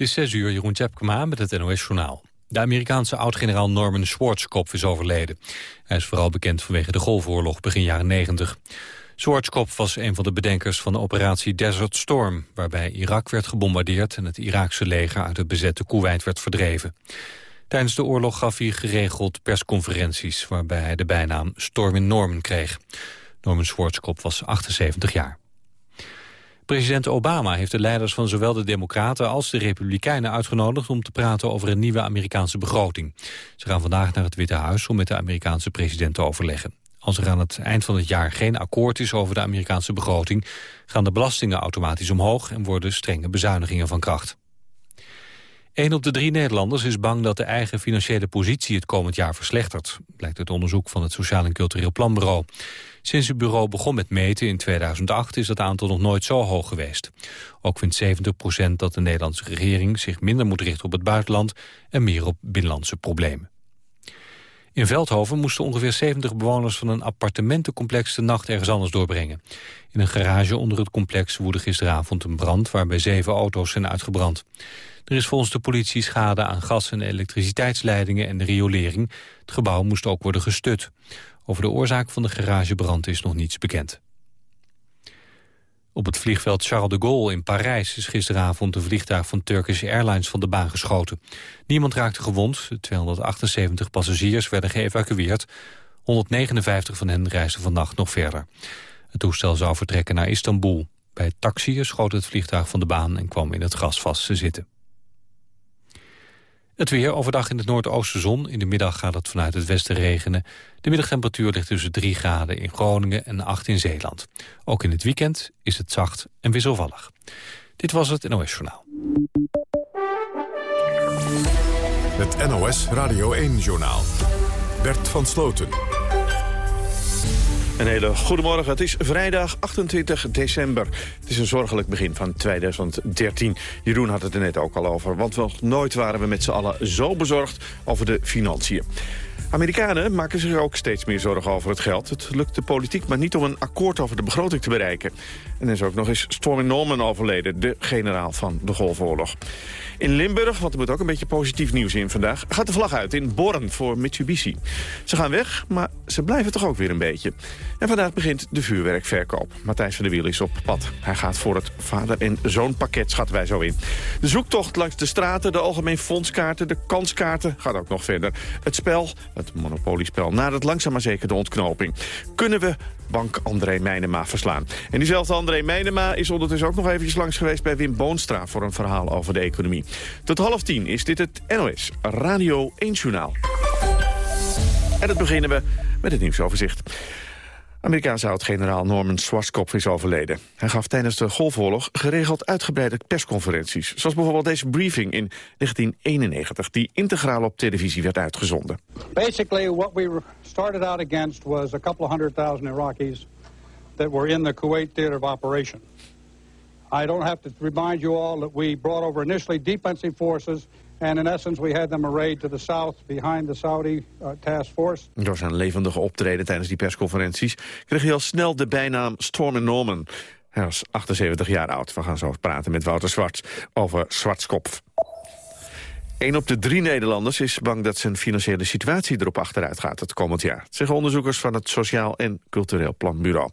Het is 6 uur, Jeroen Tjepkema met het NOS-journaal. De Amerikaanse oud-generaal Norman Schwarzkopf is overleden. Hij is vooral bekend vanwege de Golfoorlog begin jaren 90. Schwarzkopf was een van de bedenkers van de operatie Desert Storm... waarbij Irak werd gebombardeerd en het Iraakse leger uit het bezette Kuwait werd verdreven. Tijdens de oorlog gaf hij geregeld persconferenties... waarbij hij de bijnaam Stormin Norman kreeg. Norman Schwarzkopf was 78 jaar. President Obama heeft de leiders van zowel de Democraten als de Republikeinen uitgenodigd om te praten over een nieuwe Amerikaanse begroting. Ze gaan vandaag naar het Witte Huis om met de Amerikaanse president te overleggen. Als er aan het eind van het jaar geen akkoord is over de Amerikaanse begroting, gaan de belastingen automatisch omhoog en worden strenge bezuinigingen van kracht. Een op de drie Nederlanders is bang dat de eigen financiële positie het komend jaar verslechtert, blijkt uit onderzoek van het Sociaal en Cultureel Planbureau. Sinds het bureau begon met meten in 2008 is dat aantal nog nooit zo hoog geweest. Ook vindt 70 procent dat de Nederlandse regering zich minder moet richten op het buitenland en meer op binnenlandse problemen. In Veldhoven moesten ongeveer 70 bewoners van een appartementencomplex de nacht ergens anders doorbrengen. In een garage onder het complex woedde gisteravond een brand waarbij zeven auto's zijn uitgebrand. Er is volgens de politie schade aan gas- en elektriciteitsleidingen en de riolering. Het gebouw moest ook worden gestut. Over de oorzaak van de garagebrand is nog niets bekend. Op het vliegveld Charles de Gaulle in Parijs is gisteravond een vliegtuig van Turkish Airlines van de baan geschoten. Niemand raakte gewond, de 278 passagiers werden geëvacueerd. 159 van hen reisden vannacht nog verder. Het toestel zou vertrekken naar Istanbul. Bij taxiën schoot het vliegtuig van de baan en kwam in het gras vast te zitten. Het weer overdag in het noordoosten zon. In de middag gaat het vanuit het westen regenen. De middagtemperatuur ligt tussen 3 graden in Groningen en 8 in Zeeland. Ook in het weekend is het zacht en wisselvallig. Dit was het NOS Journaal. Het NOS Radio 1 Journaal. Bert van Sloten. Een hele goedemorgen. Het is vrijdag 28 december. Het is een zorgelijk begin van 2013. Jeroen had het er net ook al over. Want nog nooit waren we met z'n allen zo bezorgd over de financiën. Amerikanen maken zich ook steeds meer zorgen over het geld. Het lukt de politiek maar niet om een akkoord over de begroting te bereiken. En er is ook nog eens Stormy Norman overleden, de generaal van de Golfoorlog. In Limburg, want er moet ook een beetje positief nieuws in vandaag... gaat de vlag uit in Born voor Mitsubishi. Ze gaan weg, maar ze blijven toch ook weer een beetje. En vandaag begint de vuurwerkverkoop. Matthijs van der Wiel is op pad. Hij gaat voor het vader- en zoonpakket, schatten wij zo in. De zoektocht langs de straten, de algemeen fondskaarten, de kanskaarten... gaat ook nog verder. Het spel, het monopoliespel, nadert langzaam maar zeker de ontknoping. Kunnen we bank André Meijnema verslaan? En diezelfde André Meijnema is ondertussen ook nog eventjes langs geweest... bij Wim Boonstra voor een verhaal over de economie. Tot half tien is dit het NOS Radio 1 Journaal. En dat beginnen we met het nieuwsoverzicht. Amerikaanse oud-generaal Norman Schwarzkopf is overleden. Hij gaf tijdens de Golfoorlog geregeld uitgebreide persconferenties. Zoals bijvoorbeeld deze briefing in 1991... die integraal op televisie werd uitgezonden. Basically what we started out against was a couple of hundred thousand Iraqis... that were in the Kuwait theater of operation. I don't have to remind you all that we brought over initially defensive forces... And in essence, we had them arrayed to the south behind the Saudi uh, task force. Door zijn levendige optreden tijdens die persconferenties kreeg hij al snel de bijnaam Storm Norman. Hij was 78 jaar oud. We gaan zo praten met Wouter Zwart over Zwartskopf. Een op de drie Nederlanders is bang dat zijn financiële situatie erop achteruit gaat het komend jaar. Zeggen onderzoekers van het Sociaal en Cultureel Planbureau.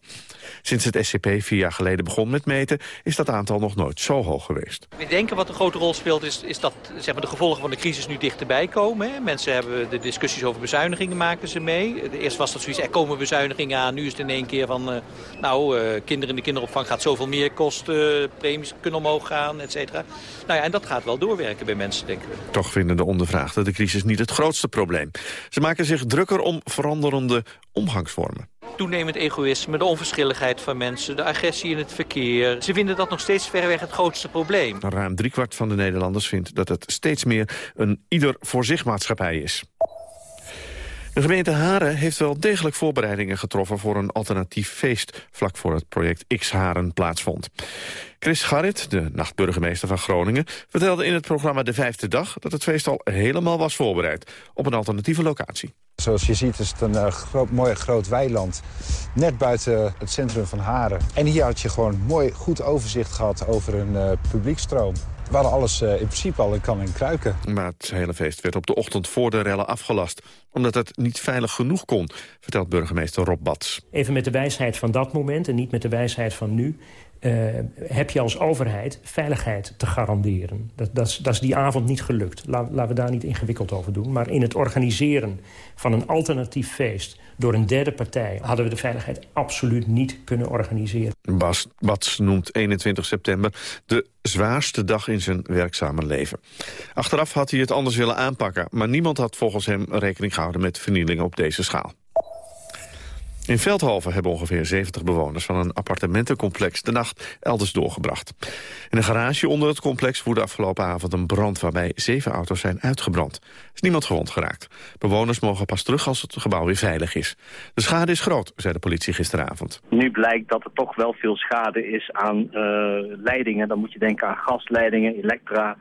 Sinds het SCP vier jaar geleden begon met meten is dat aantal nog nooit zo hoog geweest. We denken wat een grote rol speelt is, is dat zeg maar, de gevolgen van de crisis nu dichterbij komen. Hè. Mensen hebben de discussies over bezuinigingen maken ze mee. Eerst was dat zoiets, er komen bezuinigingen aan. Nu is het in één keer van, uh, nou, uh, kinderen in de kinderopvang gaat zoveel meer kosten. Premies kunnen omhoog gaan, et cetera. Nou ja, en dat gaat wel doorwerken bij mensen, denken we. Toch vinden de ondervraagden de crisis niet het grootste probleem. Ze maken zich drukker om veranderende omgangsvormen. Toenemend egoïsme, de onverschilligheid van mensen, de agressie in het verkeer. Ze vinden dat nog steeds verreweg het grootste probleem. Ruim driekwart van de Nederlanders vindt dat het steeds meer een ieder voor zich maatschappij is. De gemeente Haren heeft wel degelijk voorbereidingen getroffen... voor een alternatief feest vlak voor het project X-Haren plaatsvond. Chris Garrit, de nachtburgemeester van Groningen... vertelde in het programma De Vijfde Dag... dat het feest al helemaal was voorbereid op een alternatieve locatie. Zoals je ziet is het een uh, groot, mooi groot weiland, net buiten het centrum van Haren. En hier had je gewoon mooi goed overzicht gehad over een uh, publiekstroom. We hadden alles in principe al in kan en kruiken. Maar het hele feest werd op de ochtend voor de rellen afgelast. Omdat het niet veilig genoeg kon, vertelt burgemeester Rob Bats. Even met de wijsheid van dat moment en niet met de wijsheid van nu... Uh, heb je als overheid veiligheid te garanderen. Dat, dat, dat is die avond niet gelukt. La, laten we daar niet ingewikkeld over doen. Maar in het organiseren van een alternatief feest... door een derde partij hadden we de veiligheid absoluut niet kunnen organiseren. Bas Bats noemt 21 september de zwaarste dag in zijn werkzame leven. Achteraf had hij het anders willen aanpakken... maar niemand had volgens hem rekening gehouden met vernielingen op deze schaal. In Veldhoven hebben ongeveer 70 bewoners van een appartementencomplex de nacht elders doorgebracht. In een garage onder het complex woedde afgelopen avond een brand waarbij zeven auto's zijn uitgebrand. Er is niemand gewond geraakt. Bewoners mogen pas terug als het gebouw weer veilig is. De schade is groot, zei de politie gisteravond. Nu blijkt dat er toch wel veel schade is aan uh, leidingen. Dan moet je denken aan gasleidingen, elektra,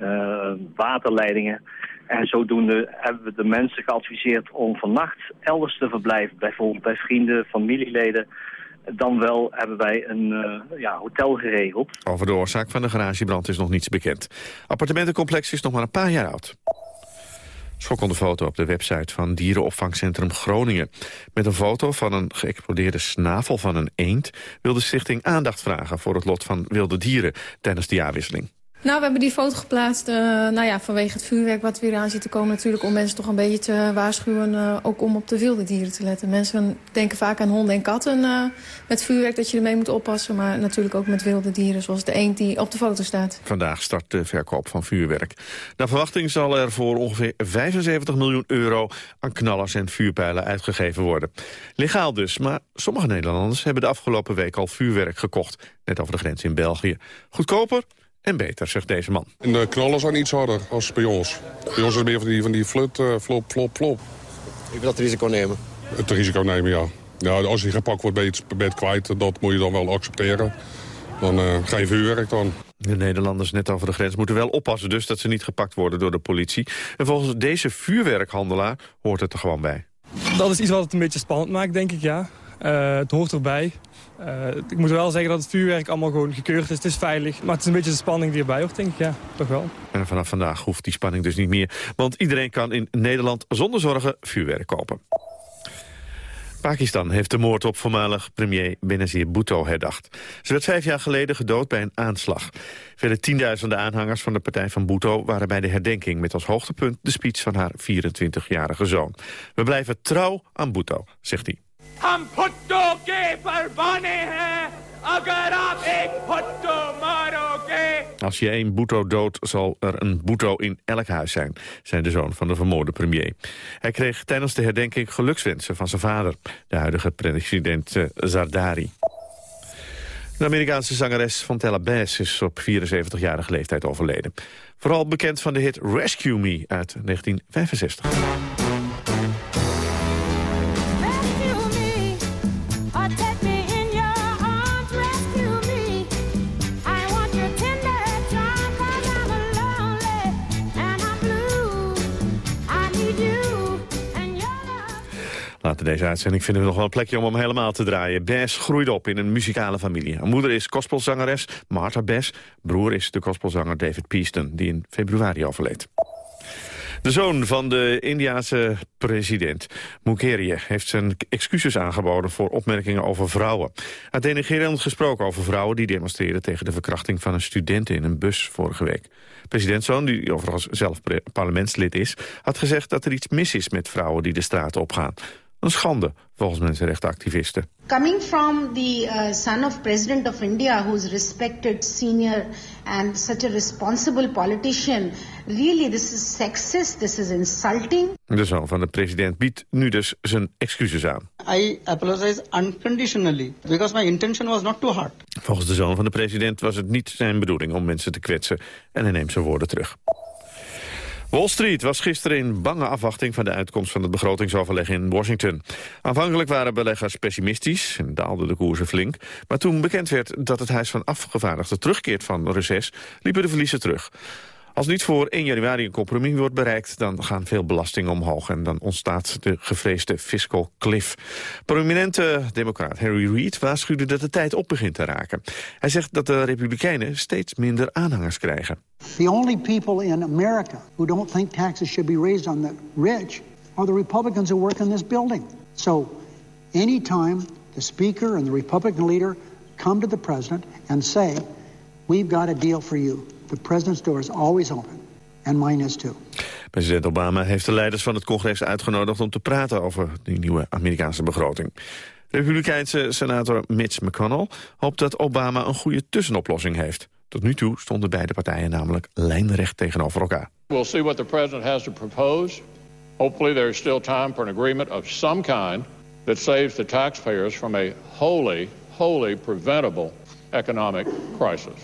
uh, waterleidingen. En zodoende hebben we de mensen geadviseerd om vannacht elders te verblijven. Bijvoorbeeld bij vrienden, familieleden. Dan wel hebben wij een uh, ja, hotel geregeld. Over de oorzaak van de garagebrand is nog niets bekend. Appartementencomplex is nog maar een paar jaar oud. Schokkende foto op de website van dierenopvangcentrum Groningen. Met een foto van een geëxplodeerde snavel van een eend... wil de stichting aandacht vragen voor het lot van wilde dieren tijdens de jaarwisseling. Nou, we hebben die foto geplaatst uh, nou ja, vanwege het vuurwerk wat weer aan zit te komen. Natuurlijk om mensen toch een beetje te waarschuwen. Uh, ook om op de wilde dieren te letten. Mensen denken vaak aan honden en katten uh, met vuurwerk dat je ermee moet oppassen. Maar natuurlijk ook met wilde dieren zoals de eend die op de foto staat. Vandaag start de verkoop van vuurwerk. Naar verwachting zal er voor ongeveer 75 miljoen euro aan knallers en vuurpijlen uitgegeven worden. Legaal dus, maar sommige Nederlanders hebben de afgelopen week al vuurwerk gekocht. Net over de grens in België. Goedkoper? En beter, zegt deze man. En de knallen zijn iets harder als bij ons. Bij ons is het meer van die, van die flut, uh, flop, flop, flop. Je wil dat risico nemen? Het risico nemen, ja. ja als je gepakt wordt, ben je het kwijt. Dat moet je dan wel accepteren. Dan uh, geen vuurwerk dan. De Nederlanders net over de grens moeten wel oppassen dus dat ze niet gepakt worden door de politie. En volgens deze vuurwerkhandelaar hoort het er gewoon bij. Dat is iets wat het een beetje spannend maakt, denk ik, ja. Uh, het hoort erbij. Uh, ik moet wel zeggen dat het vuurwerk allemaal gewoon gekeurd is. Het is veilig, maar het is een beetje de spanning die erbij hoort, denk ik. Ja, toch wel. En vanaf vandaag hoeft die spanning dus niet meer. Want iedereen kan in Nederland zonder zorgen vuurwerk kopen. Pakistan heeft de moord op voormalig premier Benazir Bhutto herdacht. Ze werd vijf jaar geleden gedood bij een aanslag. Verder tienduizenden aanhangers van de partij van Bhutto... waren bij de herdenking met als hoogtepunt de speech van haar 24-jarige zoon. We blijven trouw aan Bhutto, zegt hij. हम भुट्टो के परवाने हैं अगर आप एक भुट्टो मारोगे. Als je één Bhutto doodt, zal er een Bhutto in elk huis zijn, zei de zoon van de vermoorde premier. Hij kreeg tijdens de herdenking gelukswensen van zijn vader, de huidige president uh, Zardari. De Amerikaanse zangeres Fontella Bass is op 74-jarige leeftijd overleden. Vooral bekend van de hit Rescue Me uit 1965. Later deze uitzending vinden we nog wel een plekje om hem helemaal te draaien. Bess groeide op in een muzikale familie. Haar moeder is gospelzangeres Martha Bess. Broer is de gospelzanger David Peaston, die in februari overleed. De zoon van de Indiase president, Mukherjee, heeft zijn excuses aangeboden voor opmerkingen over vrouwen. Hij denigrerend gesproken over vrouwen die demonstreren tegen de verkrachting van een student in een bus vorige week. Presidentzoon, die overigens zelf parlementslid is, had gezegd dat er iets mis is met vrouwen die de straat opgaan. Een schande, volgens mensenrechtenactivisten. Coming from the uh, son of president of India, who's respected, senior and such a responsible politician, really this is sexist, this is insulting. De zoon van de president biedt nu dus zijn excuses aan. I apologize unconditionally, because my intention was not to hurt. Volgens de zoon van de president was het niet zijn bedoeling om mensen te kwetsen en hij neemt zijn woorden terug. Wall Street was gisteren in bange afwachting van de uitkomst van het begrotingsoverleg in Washington. Aanvankelijk waren beleggers pessimistisch en daalden de koersen flink. Maar toen bekend werd dat het Huis van Afgevaardigden terugkeert van reces, liepen de verliezen terug. Als niet voor 1 januari een compromis wordt bereikt... dan gaan veel belastingen omhoog en dan ontstaat de gevreesde fiscal cliff. Prominente democraat Harry Reid waarschuwde dat de tijd op begint te raken. Hij zegt dat de republikeinen steeds minder aanhangers krijgen. The only people in America who don't think taxes should be raised on the rich... are the Republicans who work in this building. So anytime the speaker and the Republican leader come to the president and say... we've got a deal for you The president's door is always open. And mine is too. President Obama heeft de leiders van het congres uitgenodigd... om te praten over die nieuwe Amerikaanse begroting. Republikeinse senator Mitch McConnell hoopt dat Obama een goede tussenoplossing heeft. Tot nu toe stonden beide partijen namelijk lijnrecht tegenover elkaar. We'll see what the president has to propose. Hopefully there is still time for an agreement of some kind that saves the taxpayers from a wholly, wholly preventable economic crisis.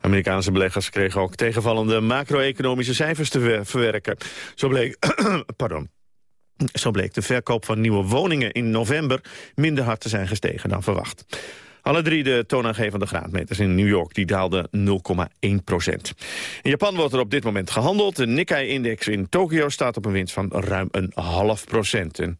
Amerikaanse beleggers kregen ook tegenvallende macro-economische cijfers te verwerken. Zo bleek, pardon, zo bleek de verkoop van nieuwe woningen in november minder hard te zijn gestegen dan verwacht. Alle drie de toonaangevende graadmeters in New York die daalden 0,1 procent. In Japan wordt er op dit moment gehandeld. De Nikkei-index in Tokio staat op een winst van ruim een half procent. En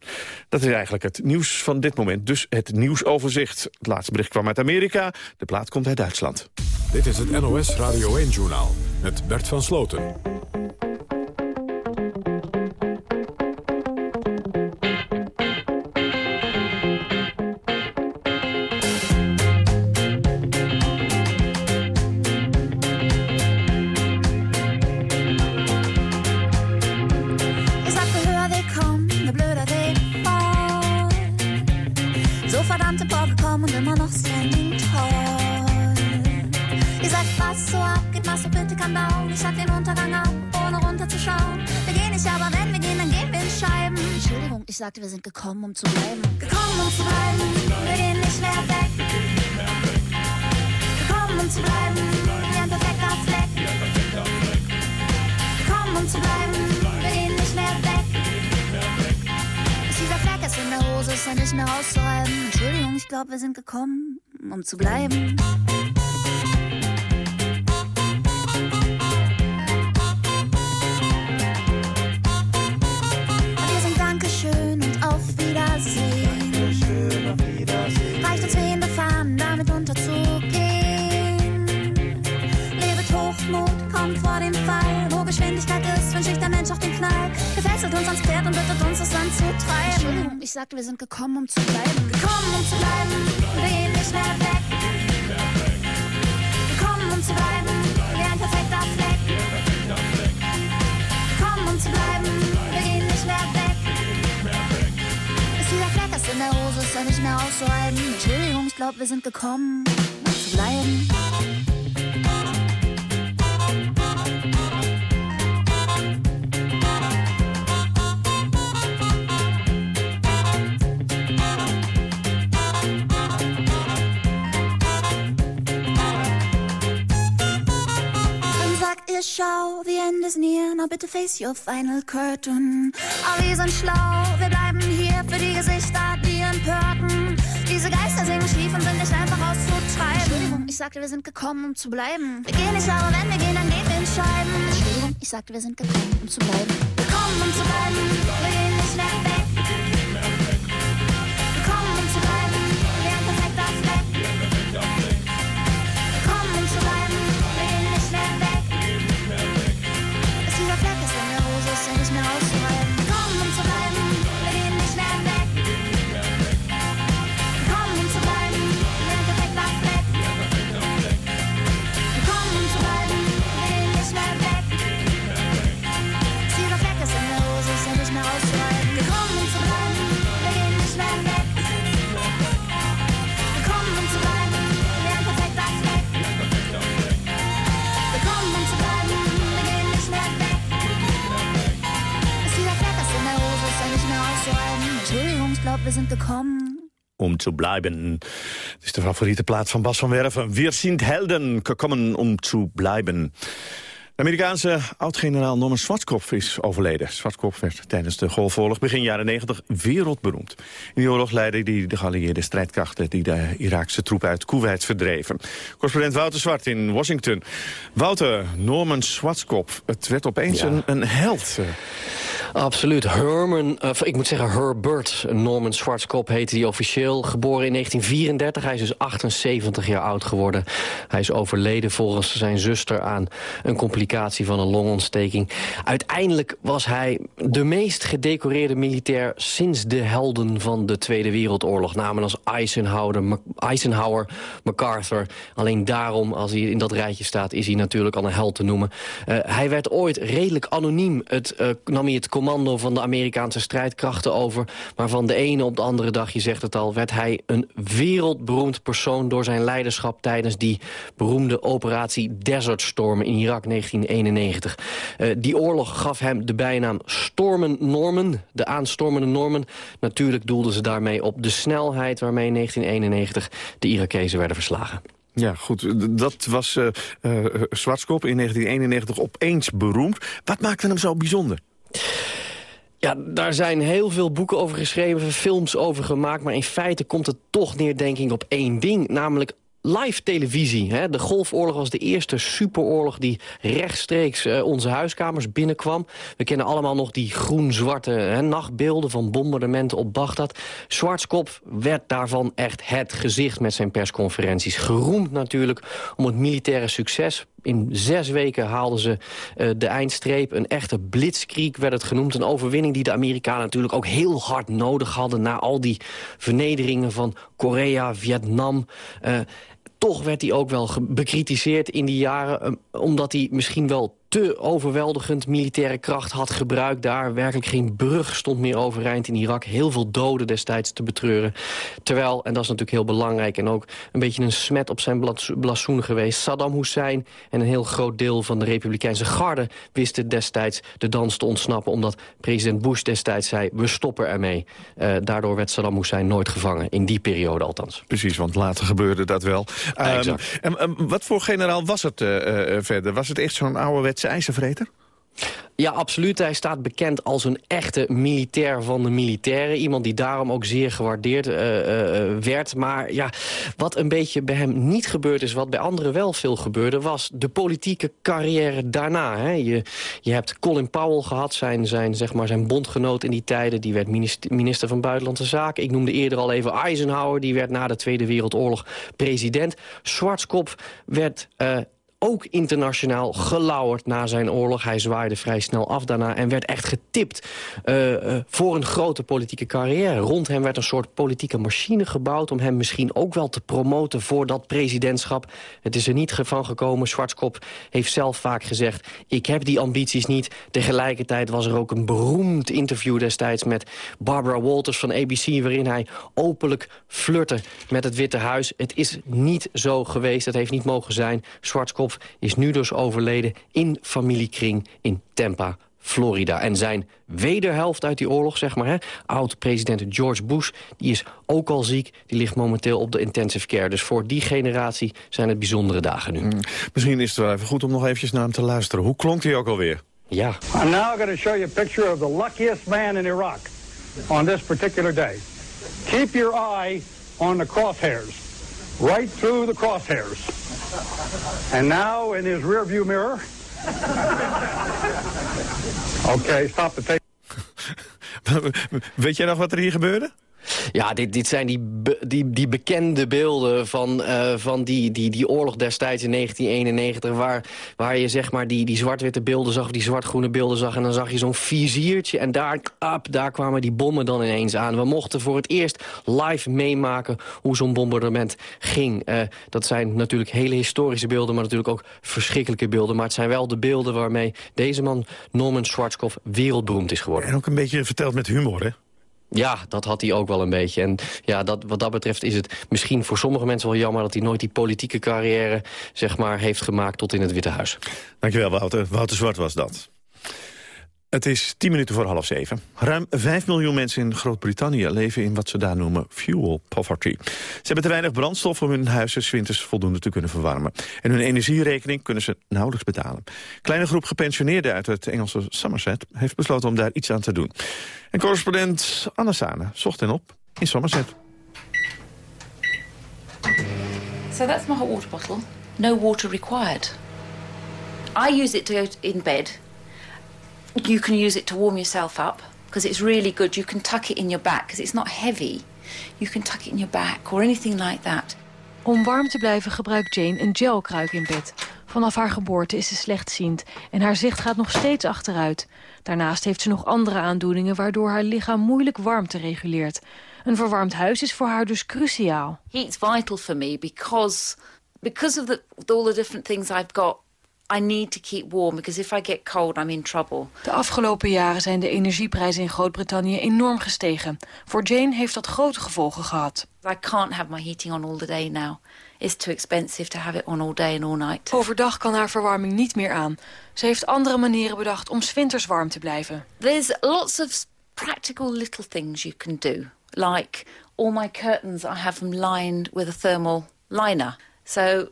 dat is eigenlijk het nieuws van dit moment. Dus het nieuwsoverzicht. Het laatste bericht kwam uit Amerika. De plaat komt uit Duitsland. Dit is het NOS Radio 1-journaal met Bert van Sloten. Sagte, wir sind gekommen, um zu bleiben. Gekommen, um zu bleiben, wir gehen nicht mehr weg. Gekommen, um zu bleiben, wie ein perfekter Fleck. Gekommen, um zu bleiben, wir gehen nicht mehr weg. Ist dieser Fleck ist in der Hose, ist ja nicht mehr auszureiben. Entschuldigung, ich glaube, wir sind gekommen, um zu bleiben. Fesselt uns ans Pferd und bittet uns, das Land zu treiben. Entschuldigung, ich sagte, wir sind gekommen, um zu bleiben. Gekommen, um zu bleiben, wir gehen nicht mehr weg. Gekommen, um zu bleiben, wie ein perfekter Fleck. Gekommen, um zu bleiben, wir gehen nicht mehr weg. Ist dieser Fleck ist in der Hose, ist ja nicht mehr auszuhalten. Entschuldigung, ich glaube, wir sind gekommen, um zu bleiben. Schau, the end is near, now bitte face your final curtain. Aber wir sind schlau, wir bleiben hier für die Gesichter, die empörten. Diese Geister singen schief und sind nicht einfach auszutreiben. Entschuldigung, ich sagte, wir sind gekommen, um zu bleiben. Wir gehen nicht, aber wenn wir gehen, dann gehen wir in Scheiben. Entschuldigung, ich sagte, wir sind gekommen, um zu bleiben. Gekommen, um zu bleiben, wir gehen nicht mehr weg. Sind gekommen. Om te blijven. Het is de favoriete plaats van Bas van Werven. Wir sind Helden, gekommen om te blijven. De Amerikaanse oud-generaal Norman Schwarzkopf is overleden. Schwarzkopf werd tijdens de Golfoorlog begin jaren 90 wereldberoemd. In die oorlog leidde hij de geallieerde strijdkrachten... die de Iraakse troepen uit Kuwait verdreven. Correspondent Wouter Zwart in Washington. Wouter, Norman Schwarzkopf, het werd opeens een, een held. Absoluut. Herman, uh, ik moet zeggen Herbert Norman Schwarzkopf heette hij officieel. Geboren in 1934. Hij is dus 78 jaar oud geworden. Hij is overleden volgens zijn zuster aan een complicatie van een longontsteking. Uiteindelijk was hij de meest gedecoreerde militair sinds de helden van de Tweede Wereldoorlog. Namen als Eisenhower, MacArthur. Alleen daarom, als hij in dat rijtje staat, is hij natuurlijk al een held te noemen. Uh, hij werd ooit redelijk anoniem. Het, uh, nam hij het commando van de Amerikaanse strijdkrachten over. Maar van de ene op de andere dag, je zegt het al... werd hij een wereldberoemd persoon door zijn leiderschap... tijdens die beroemde operatie Desert Storm in Irak 1991. Uh, die oorlog gaf hem de bijnaam Stormen Norman, de aanstormende Norman. Natuurlijk doelden ze daarmee op de snelheid waarmee in 1991 de Irakezen werden verslagen. Ja, goed. Dat was uh, uh, Schwarzkopf in 1991 opeens beroemd. Wat maakte hem zo bijzonder? Ja, daar zijn heel veel boeken over geschreven, films over gemaakt... maar in feite komt het toch neer, denk ik, op één ding. Namelijk live televisie. Hè? De Golfoorlog was de eerste superoorlog die rechtstreeks uh, onze huiskamers binnenkwam. We kennen allemaal nog die groen-zwarte nachtbeelden van bombardementen op Bagdad. Schwarzkopf werd daarvan echt het gezicht met zijn persconferenties. Geroemd natuurlijk om het militaire succes. In zes weken haalden ze uh, de eindstreep. Een echte blitzkrieg werd het genoemd. Een overwinning die de Amerikanen natuurlijk ook heel hard nodig hadden... na al die vernederingen van Korea, Vietnam... Uh, toch werd hij ook wel bekritiseerd in die jaren... omdat hij misschien wel te overweldigend militaire kracht had gebruikt daar. Werkelijk geen brug stond meer overeind in Irak. Heel veel doden destijds te betreuren. Terwijl, en dat is natuurlijk heel belangrijk... en ook een beetje een smet op zijn blazoen geweest... Saddam Hussein en een heel groot deel van de Republikeinse garde... wisten destijds de dans te ontsnappen... omdat president Bush destijds zei, we stoppen ermee. Uh, daardoor werd Saddam Hussein nooit gevangen, in die periode althans. Precies, want later gebeurde dat wel. Um, en, wat voor generaal was het uh, uh, verder? Was het echt zo'n ijzervreter? Ja, absoluut. Hij staat bekend als een echte militair van de militairen. Iemand die daarom ook zeer gewaardeerd uh, uh, werd. Maar ja, wat een beetje bij hem niet gebeurd is... wat bij anderen wel veel gebeurde... was de politieke carrière daarna. Hè. Je, je hebt Colin Powell gehad, zijn, zijn, zeg maar zijn bondgenoot in die tijden. Die werd minister, van Buitenlandse Zaken. Ik noemde eerder al even Eisenhower. Die werd na de Tweede Wereldoorlog president. Schwarzkopf werd... Uh, ook internationaal gelauwerd na zijn oorlog. Hij zwaaide vrij snel af daarna en werd echt getipt uh, uh, voor een grote politieke carrière. Rond hem werd een soort politieke machine gebouwd... om hem misschien ook wel te promoten voor dat presidentschap. Het is er niet van gekomen. Schwarzkopf heeft zelf vaak gezegd... ik heb die ambities niet. Tegelijkertijd was er ook een beroemd interview destijds... met Barbara Walters van ABC... waarin hij openlijk flirte met het Witte Huis. Het is niet zo geweest. Het heeft niet mogen zijn. Is nu dus overleden in familiekring in Tampa, Florida. En zijn wederhelft uit die oorlog, zeg maar, hè, oud-president George Bush... die is ook al ziek, die ligt momenteel op de intensive care. Dus voor die generatie zijn het bijzondere dagen nu. Mm, misschien is het wel even goed om nog eventjes naar hem te luisteren. Hoe klonk hij ook alweer? Ja. I'm now going to show you a picture of the luckiest man in Iraq on this particular day. Keep your eye on the crosshairs. Right through the crosshairs. And now in his rearview mirror. okay, stop the. Weet jij nog wat er hier gebeurde? Ja, dit, dit zijn die, die, die bekende beelden van, uh, van die, die, die oorlog destijds in 1991... waar, waar je zeg maar die, die zwart-witte beelden zag, of die zwart-groene beelden zag... en dan zag je zo'n viziertje en daar, daar kwamen die bommen dan ineens aan. We mochten voor het eerst live meemaken hoe zo'n bombardement ging. Uh, dat zijn natuurlijk hele historische beelden, maar natuurlijk ook verschrikkelijke beelden. Maar het zijn wel de beelden waarmee deze man, Norman Schwarzkopf, wereldberoemd is geworden. En ook een beetje verteld met humor, hè? Ja, dat had hij ook wel een beetje. En ja, dat, wat dat betreft is het misschien voor sommige mensen wel jammer... dat hij nooit die politieke carrière zeg maar, heeft gemaakt tot in het Witte Huis. Dankjewel, Wouter. Wouter Zwart was dat. Het is tien minuten voor half zeven. Ruim 5 miljoen mensen in Groot-Brittannië leven in wat ze daar noemen fuel poverty. Ze hebben te weinig brandstof om hun huizen winters voldoende te kunnen verwarmen. En hun energierekening kunnen ze nauwelijks betalen. Kleine groep gepensioneerden uit het Engelse Somerset heeft besloten om daar iets aan te doen. En correspondent Anna Sane zocht hen op in Somerset. So that's my hot water bottle. No water required. I use it to go in bed you can use it to warm yourself up because it's really good. You can tuck it in your back because it's not heavy. You can tuck it in your back or anything like that. Om warm te blijven gebruikt Jane een gelkruik in bed. Vanaf haar geboorte is ze slechtziend en haar zicht gaat nog steeds achteruit. Daarnaast heeft ze nog andere aandoeningen waardoor haar lichaam moeilijk warmte reguleert. Een verwarmd huis is voor haar dus cruciaal. Heat's vital for me because because of the, all the different things I've got I need to keep warm because if I get cold, I'm in trouble. De afgelopen jaren zijn de energieprijzen in Groot-Brittannië enorm gestegen. Voor Jane heeft dat grote gevolgen gehad. I can't have my heating on all the day now. It's too expensive to have it on all day and all night. Overdag kan haar verwarming niet meer aan. Ze heeft andere manieren bedacht om winters warm te blijven. There's lots of practical little things you can do. Like all my curtains, I have them lined with a thermal liner. So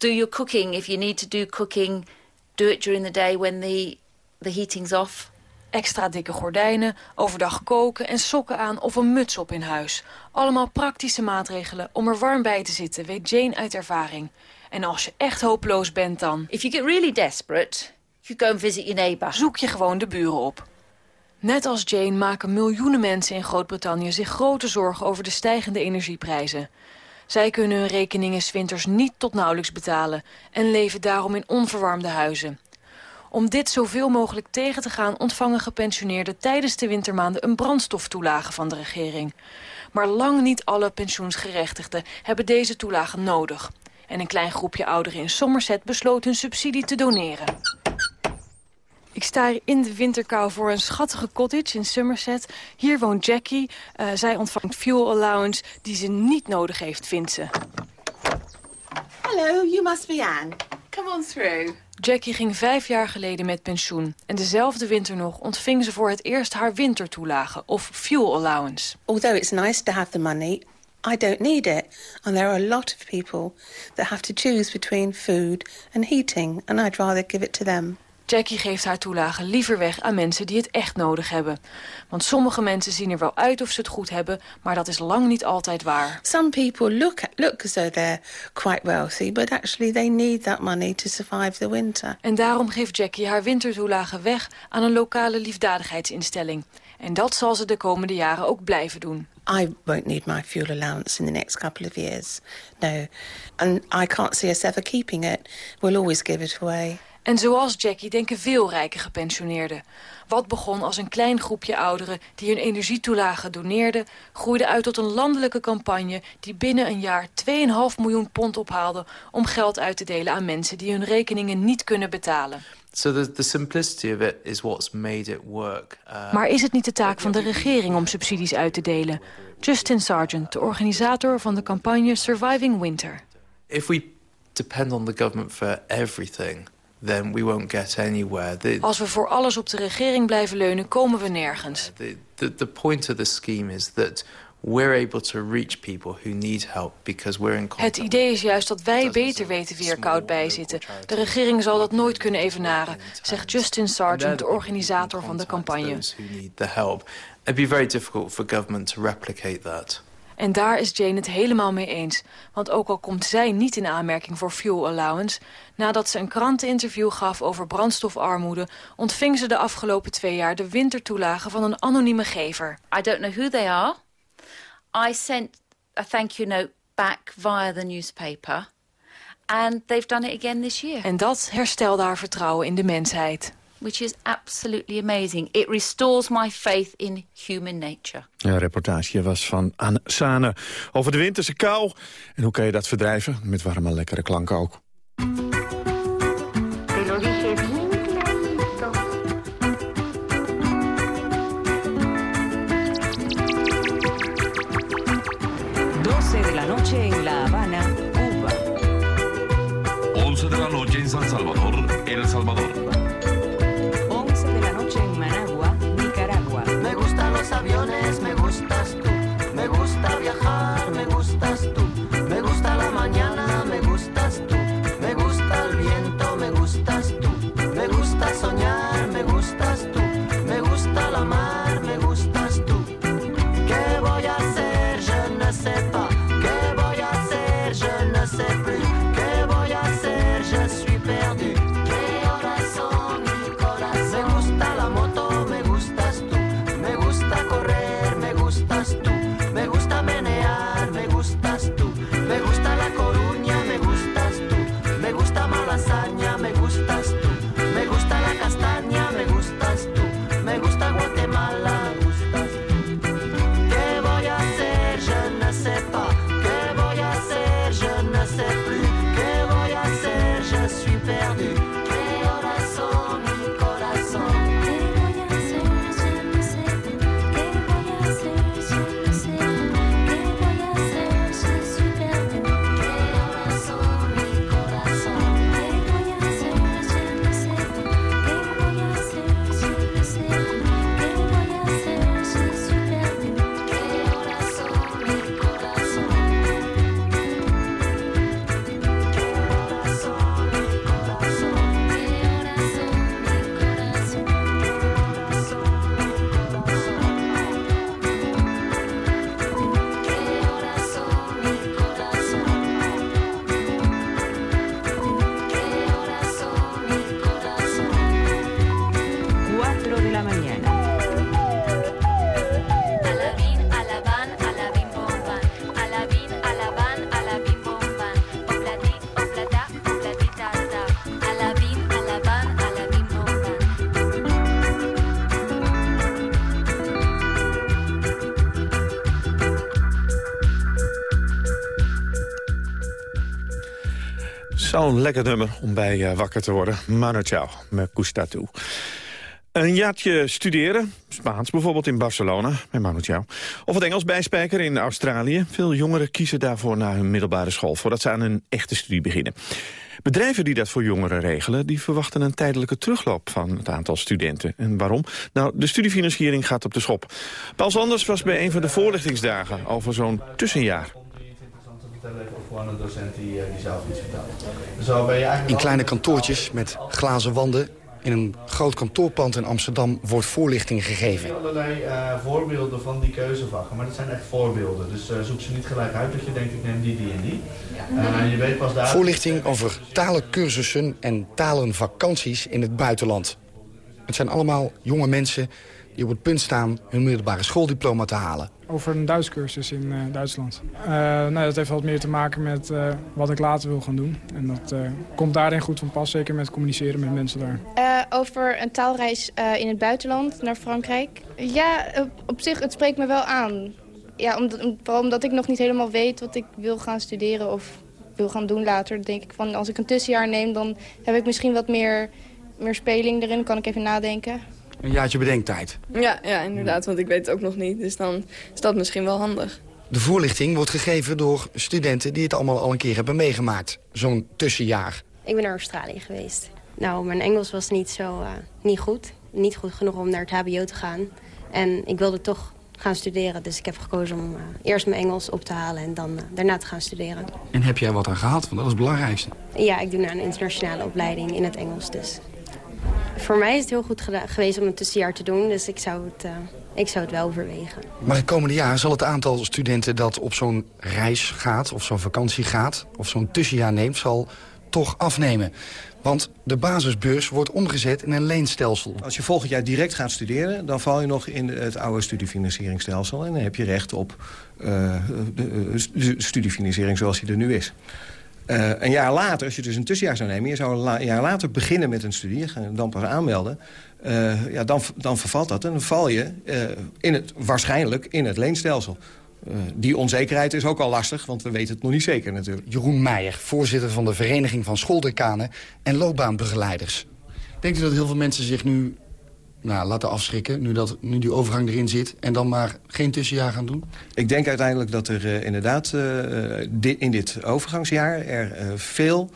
do your cooking if you need to do cooking. Do it during the day when the, the heating's off. Extra dikke gordijnen, overdag koken en sokken aan of een muts op in huis. Allemaal praktische maatregelen om er warm bij te zitten, weet Jane uit ervaring. En als je echt hopeloos bent dan... If you get really desperate, you go and visit your neighbor. Zoek je gewoon de buren op. Net als Jane maken miljoenen mensen in Groot-Brittannië zich grote zorgen over de stijgende energieprijzen. Zij kunnen hun rekeningen winters niet tot nauwelijks betalen... en leven daarom in onverwarmde huizen. Om dit zoveel mogelijk tegen te gaan ontvangen gepensioneerden tijdens de wintermaanden een brandstoftoelage van de regering. Maar lang niet alle pensioensgerechtigden hebben deze toelage nodig. En een klein groepje ouderen in Somerset besloot hun subsidie te doneren. Ik sta hier in de winterkou voor een schattige cottage in Somerset. Hier woont Jackie. Uh, zij ontvangt fuel allowance die ze niet nodig heeft, vindt ze. Hello, you must be Anne. Come on through. Jackie ging vijf jaar geleden met pensioen. En dezelfde winter nog ontving ze voor het eerst haar wintertoelage, of fuel allowance. Although it's nice to have the money, I don't need it. And there are a lot of people that have to choose between food and heating. And I'd rather give it to them. Jackie geeft haar toelage liever weg aan mensen die het echt nodig hebben. Want sommige mensen zien er wel uit of ze het goed hebben, maar dat is lang niet altijd waar. Some people look, look as though they're quite wealthy, but actually they need that money to survive the winter. En daarom geeft Jackie haar wintertoelage weg aan een lokale liefdadigheidsinstelling. En dat zal ze de komende jaren ook blijven doen. I won't need my fuel allowance in the next couple of years. No. And I can't see us ever keeping it. We'll always give it away. En zoals Jackie denken veel rijke gepensioneerden. Wat begon als een klein groepje ouderen die hun energietoelage doneerden... groeide uit tot een landelijke campagne die binnen een jaar 2,5 miljoen pond ophaalde... om geld uit te delen aan mensen die hun rekeningen niet kunnen betalen. So the, the simplicity of it is what's made it work. Uh, maar is het niet de taak van de regering om subsidies uit te delen? Justin Sargent, de organisator van de campagne Surviving Winter. If we depend on the government for everything then we won't get anywhere. The, Als we voor alles op de regering blijven leunen, komen we nergens. The, the, the point of the scheme is that we're able to reach people who need help because we're in Het idee is juist dat wij beter weten wie er koud bij zitten. De regering zal dat nooit kunnen evenaren, zegt Justin Sargent, de organisator van de campagne. It'd be very difficult for government to replicate that. En daar is Jane het helemaal mee eens. Want ook al komt zij niet in aanmerking voor fuel allowance... nadat ze een kranteninterview gaf over brandstofarmoede... ontving ze de afgelopen twee jaar de wintertoelage van een anonieme gever. I don't know who they are. I sent a thank you note back via the newspaper. And they've done it again this year. En dat herstelde haar vertrouwen in de mensheid which is absolutely amazing. It restores my faith in human nature. Ja, reportage was van Anne Sane over de winterse kou. En hoe kan je dat verdrijven? Met warme, lekkere klanken ook. de la noche en La Habana, Cuba. 11 de la noche en San Salvador, El Salvador. Vacaciones, me Zo'n lekker nummer om bij eh, wakker te worden. Manu Chao, me gusta tu. Een jaartje studeren, Spaans bijvoorbeeld in Barcelona, met Manu Chao. Of het Engels bijspijker in Australië. Veel jongeren kiezen daarvoor na hun middelbare school... voordat ze aan een echte studie beginnen. Bedrijven die dat voor jongeren regelen... die verwachten een tijdelijke terugloop van het aantal studenten. En waarom? Nou, de studiefinanciering gaat op de schop. Paul Sanders was bij een van de voorlichtingsdagen over zo'n tussenjaar. Of gewoon een docent die, eh, die zelf iets vertelt. In kleine kantoortjes met glazen wanden in een groot kantoorpand in Amsterdam wordt voorlichting gegeven. allerlei eh, voorbeelden van die keuzevakken, maar dat zijn echt voorbeelden. Dus eh, zoek ze niet gelijk uit dat je denkt, ik neem die, die en die. Eh, je weet pas daar... Voorlichting over talencursussen en talenvakanties in het buitenland. Het zijn allemaal jonge mensen die op het punt staan hun middelbare schooldiploma te halen. Over een Duits cursus in eh, Duitsland. Eh, nou, dat heeft wat meer te maken met eh, wat ik later wil gaan doen. En dat eh, komt daarin goed van pas, zeker met communiceren met mensen daar. Eh, over een taalreis eh, in het buitenland naar Frankrijk. Ja, op, zich, het spreekt me wel aan. Ja, omdat, om- vooral omdat ik nog niet helemaal weet wat ik wil gaan studeren of wil gaan doen later. Denk ik van, als ik een tussenjaar neem, dan heb ik misschien wat meer, meer speling erin. Dan kan ik even nadenken. Een jaartje bedenktijd. Ja, ja, inderdaad, want ik weet het ook nog niet. Dus dan is dat misschien wel handig. De voorlichting wordt gegeven door studenten die het allemaal al een keer hebben meegemaakt. Zo'n tussenjaar. Ik ben naar Australië geweest. Nou, mijn Engels was niet zo eh, niet goed. Niet goed genoeg om naar het hbo te gaan. En ik wilde toch gaan studeren. Dus ik heb gekozen om eh, eerst mijn Engels op te halen en dan eh, daarna te gaan studeren. En heb jij wat aan gehad? Want dat is het belangrijkste. Ja, ik doe naar een internationale opleiding in het Engels. Dus voor mij is het heel goed geweest om een tussenjaar te doen. Dus ik zou het, eh, ik zou het wel overwegen. Maar het komende jaar zal het aantal studenten dat op zo'n reis gaat... of zo'n vakantie gaat, of zo'n tussenjaar neemt... zal toch afnemen. Want de basisbeurs wordt omgezet in een leenstelsel. Als je volgend jaar direct gaat studeren... dan val je nog in het oude studiefinancieringsstelsel... en dan heb je recht op eh, de, de studiefinanciering zoals die er nu is. Eh, een jaar later, als je dus een tussenjaar zou nemen... je zou een la- een jaar later beginnen met een studie, je dan pas aanmelden... eh, ja, dan, dan vervalt dat en dan val je eh, in het, waarschijnlijk in het leenstelsel. Eh, die onzekerheid is ook al lastig, want we weten het nog niet zeker natuurlijk. Jeroen Meijer, voorzitter van de Vereniging van Schooldecanen en Loopbaanbegeleiders. Denkt u dat heel veel mensen zich nu nou, laten afschrikken... Nu, dat, nu die overgang erin zit en dan maar geen tussenjaar gaan doen? Ik denk uiteindelijk dat er eh, inderdaad eh, di- in dit overgangsjaar er eh, veel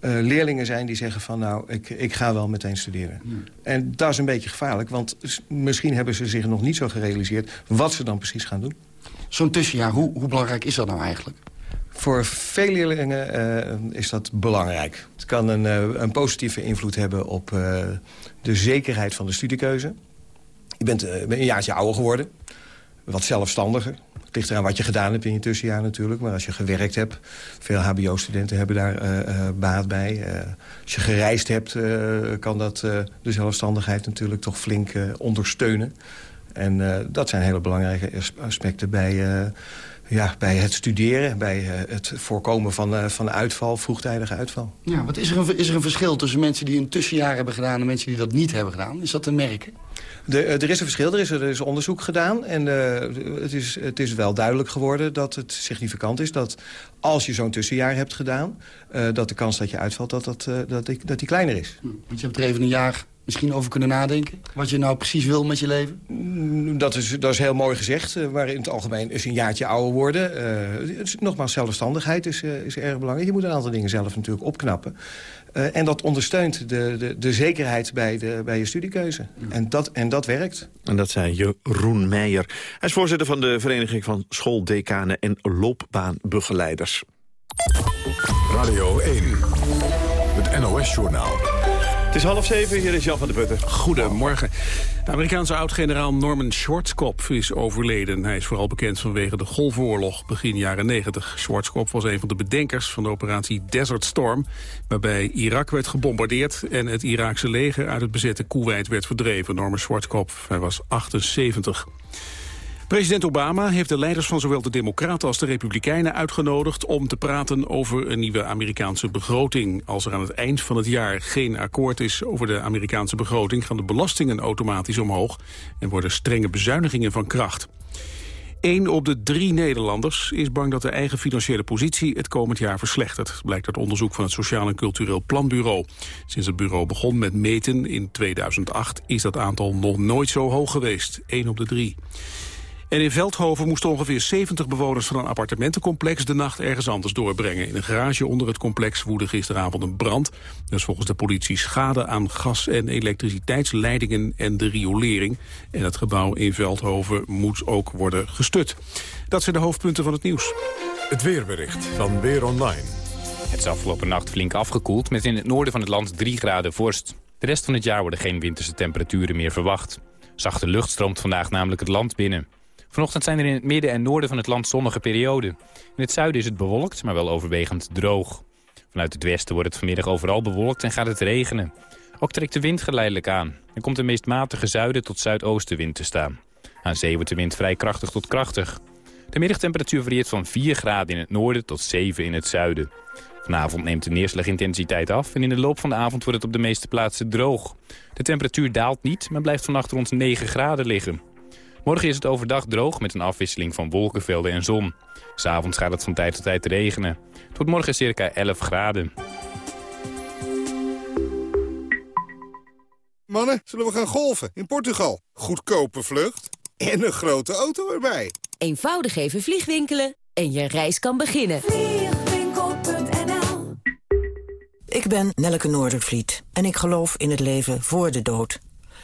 eh, leerlingen zijn die zeggen van... nou, ik, ik ga wel meteen studeren. En dat is een beetje gevaarlijk, want misschien hebben ze zich nog niet zo gerealiseerd... wat ze dan precies gaan doen. Zo'n tussenjaar, hoe, hoe belangrijk is dat nou eigenlijk? Voor veel leerlingen uh, is dat belangrijk. Het kan een, uh, een positieve invloed hebben op uh, de zekerheid van de studiekeuze. Je bent een jaartje ouder geworden, wat zelfstandiger. Het ligt eraan wat je gedaan hebt in je tussenjaar natuurlijk. Maar als je gewerkt hebt, veel hbo-studenten hebben daar baat bij. als je gereisd hebt, kan dat de zelfstandigheid natuurlijk toch flink ondersteunen. En dat zijn hele belangrijke aspecten bij ja, bij het studeren, bij uh, het voorkomen van, uh, van uitval, vroegtijdige uitval. Ja, wat is er, een, is er een verschil tussen mensen die een tussenjaar hebben gedaan... en mensen die dat niet hebben gedaan? Is dat te merken? De, uh, er is een verschil, er is, er is onderzoek gedaan. En het, is, het is wel duidelijk geworden dat het significant is... dat als je zo'n tussenjaar hebt gedaan... dat de kans dat je uitvalt, dat, dat, dat, die, dat die kleiner is. Hm, want je hebt er even een jaar misschien over kunnen nadenken? Wat je nou precies wil met je leven? Mm, dat is, dat is heel mooi gezegd. Uh, maar in het algemeen is een jaartje ouder worden. Uh, is, nogmaals, zelfstandigheid is, uh, is erg belangrijk. Je moet een aantal dingen zelf natuurlijk opknappen. en dat ondersteunt de, de, de zekerheid bij, de, bij je studiekeuze. En, dat, en dat werkt. En dat zei Jeroen Meijer. Hij is voorzitter van de Vereniging van Schooldecanen en Loopbaanbegeleiders. Radio 1, het NOS-journaal. Het is half zeven, hier is Jan van der Putten. Goedemorgen. De Amerikaanse oud-generaal Norman Schwarzkopf is overleden. Hij is vooral bekend vanwege de Golfoorlog begin jaren 90. Schwarzkopf was een van de bedenkers van de operatie Desert Storm... waarbij Irak werd gebombardeerd en het Iraakse leger uit het bezette Kuwait werd verdreven. Norman Schwarzkopf, hij was 78. President Obama heeft de leiders van zowel de Democraten als de Republikeinen uitgenodigd om te praten over een nieuwe Amerikaanse begroting. Als er aan het eind van het jaar geen akkoord is over de Amerikaanse begroting, gaan de belastingen automatisch omhoog en worden strenge bezuinigingen van kracht. Eén op de drie Nederlanders is bang dat de eigen financiële positie het komend jaar verslechtert. Blijkt uit onderzoek van het Sociaal en Cultureel Planbureau. Sinds het bureau begon met meten in 2008 is dat aantal nog nooit zo hoog geweest. Één op de drie. En in Veldhoven moesten ongeveer 70 bewoners van een appartementencomplex de nacht ergens anders doorbrengen. In een garage onder het complex woedde gisteravond een brand. Er is volgens de politie schade aan gas- en elektriciteitsleidingen en de riolering. En het gebouw in Veldhoven moet ook worden gestut. Dat zijn de hoofdpunten van het nieuws. Het weerbericht van Weer Online. Het is afgelopen nacht flink afgekoeld met in het noorden van het land 3 graden vorst. De rest van het jaar worden geen winterse temperaturen meer verwacht. Zachte lucht stroomt vandaag namelijk het land binnen. Vanochtend zijn er in het midden en noorden van het land zonnige perioden. In het zuiden is het bewolkt, maar wel overwegend droog. Vanuit het westen wordt het vanmiddag overal bewolkt en gaat het regenen. Ook trekt de wind geleidelijk aan. Er komt een meest matige zuiden tot zuidoostenwind te staan. Aan zee wordt de wind vrij krachtig tot krachtig. De middagtemperatuur varieert van 4 graden in het noorden tot 7 in het zuiden. Vanavond neemt de neerslagintensiteit af en in de loop van de avond wordt het op de meeste plaatsen droog. De temperatuur daalt niet, maar blijft vannacht rond 9 graden liggen. Morgen is het overdag droog met een afwisseling van wolkenvelden en zon. S'avonds gaat het van tijd tot tijd regenen. Tot morgen circa 11 graden. Mannen, zullen we gaan golven in Portugal? Goedkope vlucht en een grote auto erbij. Eenvoudig even vliegwinkelen en je reis kan beginnen. Vliegwinkel.nl Ik ben Nelleke Noordervliet en ik geloof in het leven voor de dood.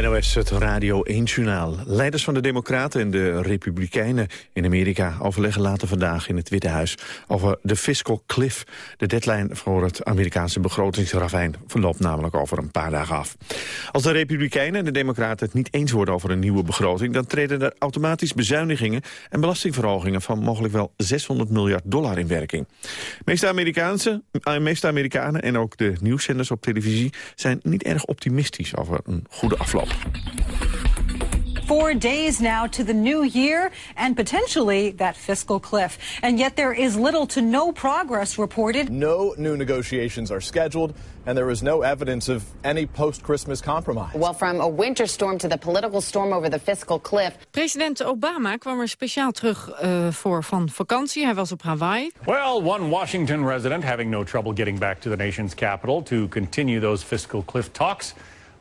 NOS, het Radio 1-journaal. Leiders van de Democraten en de Republikeinen in Amerika... overleggen later vandaag in het Witte Huis over de fiscal cliff. De deadline voor het Amerikaanse begrotingsravijn verloopt namelijk over een paar dagen af. Als de Republikeinen en de Democraten het niet eens worden over een nieuwe begroting... dan treden er automatisch bezuinigingen en belastingverhogingen... van mogelijk wel 600 miljard dollar in werking. Meeste, uh, meeste Amerikanen en ook de nieuwszenders op televisie... zijn niet erg optimistisch over een goede afloop. Four days now to the new year and potentially that fiscal cliff. And yet there is little to no progress reported. No new negotiations are scheduled, and there is no evidence of any post Christmas compromise. Well, from a winter storm to the political storm over the fiscal cliff. President Obama kwam er speciaal terug uh, voor van vakantie. Hij was op Hawaii. Well, one Washington resident having no trouble getting back to the nation's capital to continue those fiscal cliff talks.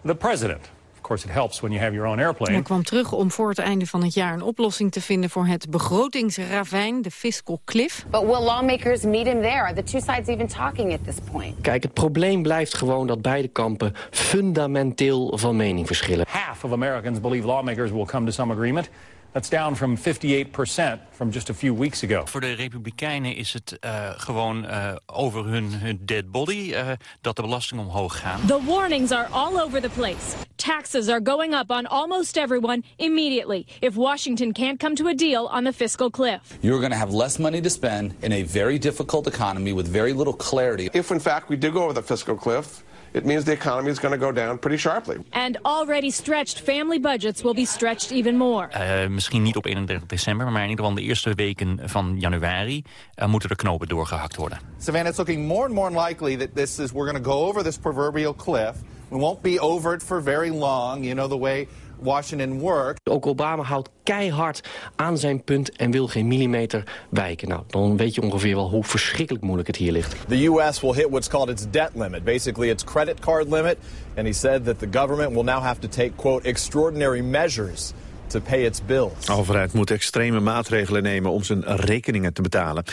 The president. Of course, it helps when you have your own airplane. Hij kwam terug om voor het einde van het jaar een oplossing te vinden voor het begrotingsravijn, de fiscal cliff. But will lawmakers meet him there? Are the two sides even talking at this point? Kijk, het probleem blijft gewoon dat beide kampen fundamenteel van mening verschillen. Half of Americans believe lawmakers will come to some agreement. That's down from 58% from just a few weeks ago. Voor de Republikeinen is het uh, gewoon uh, over hun, hun dead body uh, dat de belastingen omhoog gaan. The warnings are all over the place. Taxes are going up on almost everyone immediately if Washington can't come to a deal on the fiscal cliff. You're going to have less money to spend in a very difficult economy with very little clarity. If in fact we do go over the fiscal cliff, it means the economy is going to go down pretty sharply. And already stretched family budgets will be stretched even more. Uh, misschien niet op 31 december, maar in ieder geval de eerste weken van januari uh, moeten er knopen doorgehakt worden. Savannah, it's looking more and more likely that this is we're going to go over this proverbial cliff. We won't be over it for very long, you know the way Washington works. Ook Obama houdt keihard aan zijn punt en wil geen millimeter wijken. Nou, dan weet je ongeveer wel hoe verschrikkelijk moeilijk het hier ligt. The U.S. will hit what's called its debt limit, basically its credit card limit. And he said that the government will now have to take, quote, extraordinary measures to pay its bills. De overheid moet extreme maatregelen nemen om zijn rekeningen te betalen.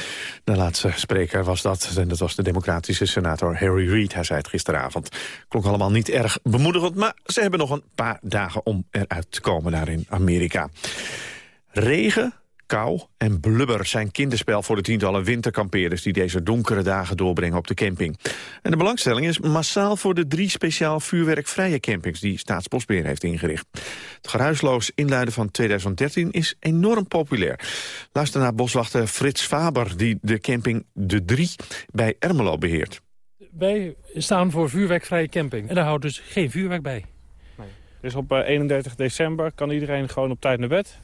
De laatste spreker was dat, en dat was de democratische senator Harry Reid. Hij zei het gisteravond. Klonk allemaal niet erg bemoedigend, maar ze hebben nog een paar dagen om eruit te komen daar in Amerika. Regen, kou en blubber zijn kinderspel voor de tientallen winterkampeerders die deze donkere dagen doorbrengen op de camping. En de belangstelling is massaal voor de drie speciaal vuurwerkvrije campings die Staatsbosbeheer heeft ingericht. Het geruisloos inluiden van 2013 is enorm populair. Luister naar boswachter Frits Faber die de camping De Drie bij Ermelo beheert. Wij staan voor vuurwerkvrije camping en daar houdt dus geen vuurwerk bij. Nee. Dus op 31 december kan iedereen gewoon op tijd naar bed?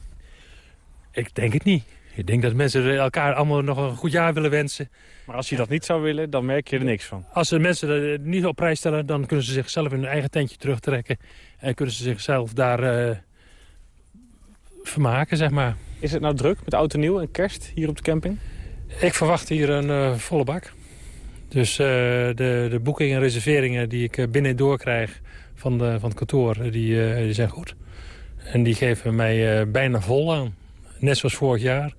Ik denk het niet. Ik denk dat mensen elkaar allemaal nog een goed jaar willen wensen. Maar als je dat niet zou willen, dan merk je er niks van. Als de mensen dat niet op prijs stellen, dan kunnen ze zichzelf in hun eigen tentje terugtrekken. En kunnen ze zichzelf daar uh, vermaken, zeg maar. Is het nou druk met oud en nieuw en kerst hier op de camping? Ik verwacht hier een uh, volle bak. Dus uh, de, de boekingen en reserveringen die ik binnen doorkrijg van, de, van het kantoor, die, die zijn goed. En die geven mij bijna vol aan. Net zoals vorig jaar.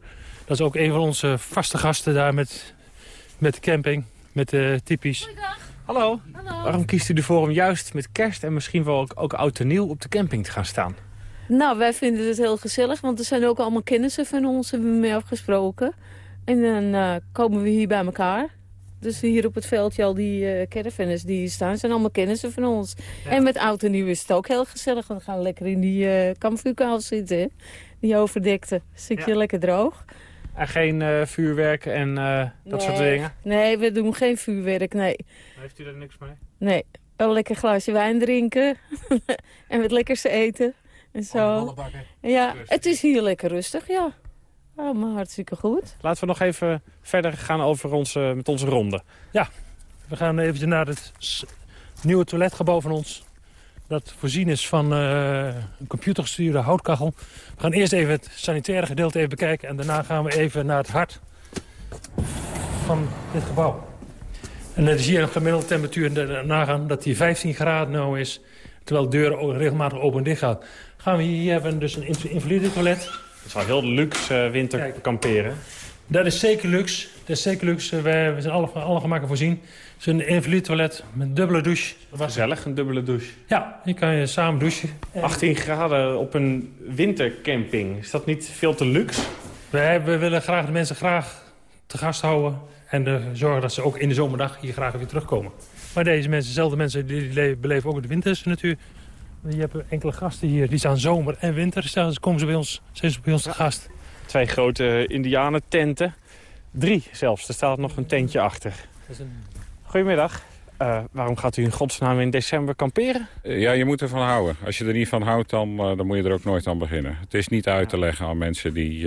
Dat is ook een van onze vaste gasten daar met, met de camping. Met de typisch. Goeiedag. Hallo. Hallo. Waarom kiest u ervoor om juist met kerst en misschien wel ook, ook oud en nieuw op de camping te gaan staan? Nou, wij vinden het heel gezellig, want er zijn ook allemaal kennissen van ons, hebben we mee afgesproken. En dan uh, komen we hier bij elkaar. Dus hier op het veldje, al die uh, die staan, zijn allemaal kennissen van ons. Ja. En met oud en nieuw is het ook heel gezellig. Want we gaan lekker in die uh, kampvuurkaal zitten, hè? die overdekte. Zit je ja. lekker droog. En geen uh, vuurwerk en uh, dat nee. soort dingen? Nee, we doen geen vuurwerk, nee. Heeft u daar niks mee? Nee, wel een lekker glaasje wijn drinken. en wat lekkers eten. En zo. Ja, het is hier lekker rustig, ja. Oh, maar hartstikke goed. Laten we nog even verder gaan over onze, met onze ronde. Ja, we gaan even naar het nieuwe toiletgebouw van ons dat voorzien is van uh, een computergestuurde houtkachel. We gaan eerst even het sanitaire gedeelte even bekijken... en daarna gaan we even naar het hart van dit gebouw. En dat is hier een gemiddelde temperatuur nagaan dat die 15 graden nou is... terwijl de deur regelmatig open en dicht gaat. Gaan we hier hebben dus een invalide toilet. Dat is wel heel luxe uh, winter kamperen. Dat is zeker luxe. Dat is zeker luxe. We, we zijn alle, alle gemakken voorzien. Het is een invalide toilet met een dubbele douche. Gezellig, een dubbele douche. Ja, hier kan je samen douchen. 18 graden op een wintercamping. Is dat niet veel te luxe? Wij we willen graag de mensen graag te gast houden. En de, zorgen dat ze ook in de zomerdag hier graag weer terugkomen. Maar deze mensen, dezelfde mensen, die, beleven ook de winters natuur. Je hebt enkele gasten hier, die staan zomer en winter. Dus komen ze bij ons, zijn ze bij ons te gast. Twee grote indianententen. Drie zelfs, er staat nog een tentje achter. Een... Goedemiddag. Uh, waarom gaat u in godsnaam in december kamperen? Uh, ja, je moet ervan houden. Als je er niet van houdt, dan, uh, dan moet je er ook nooit aan beginnen. Het is niet uit te leggen aan mensen die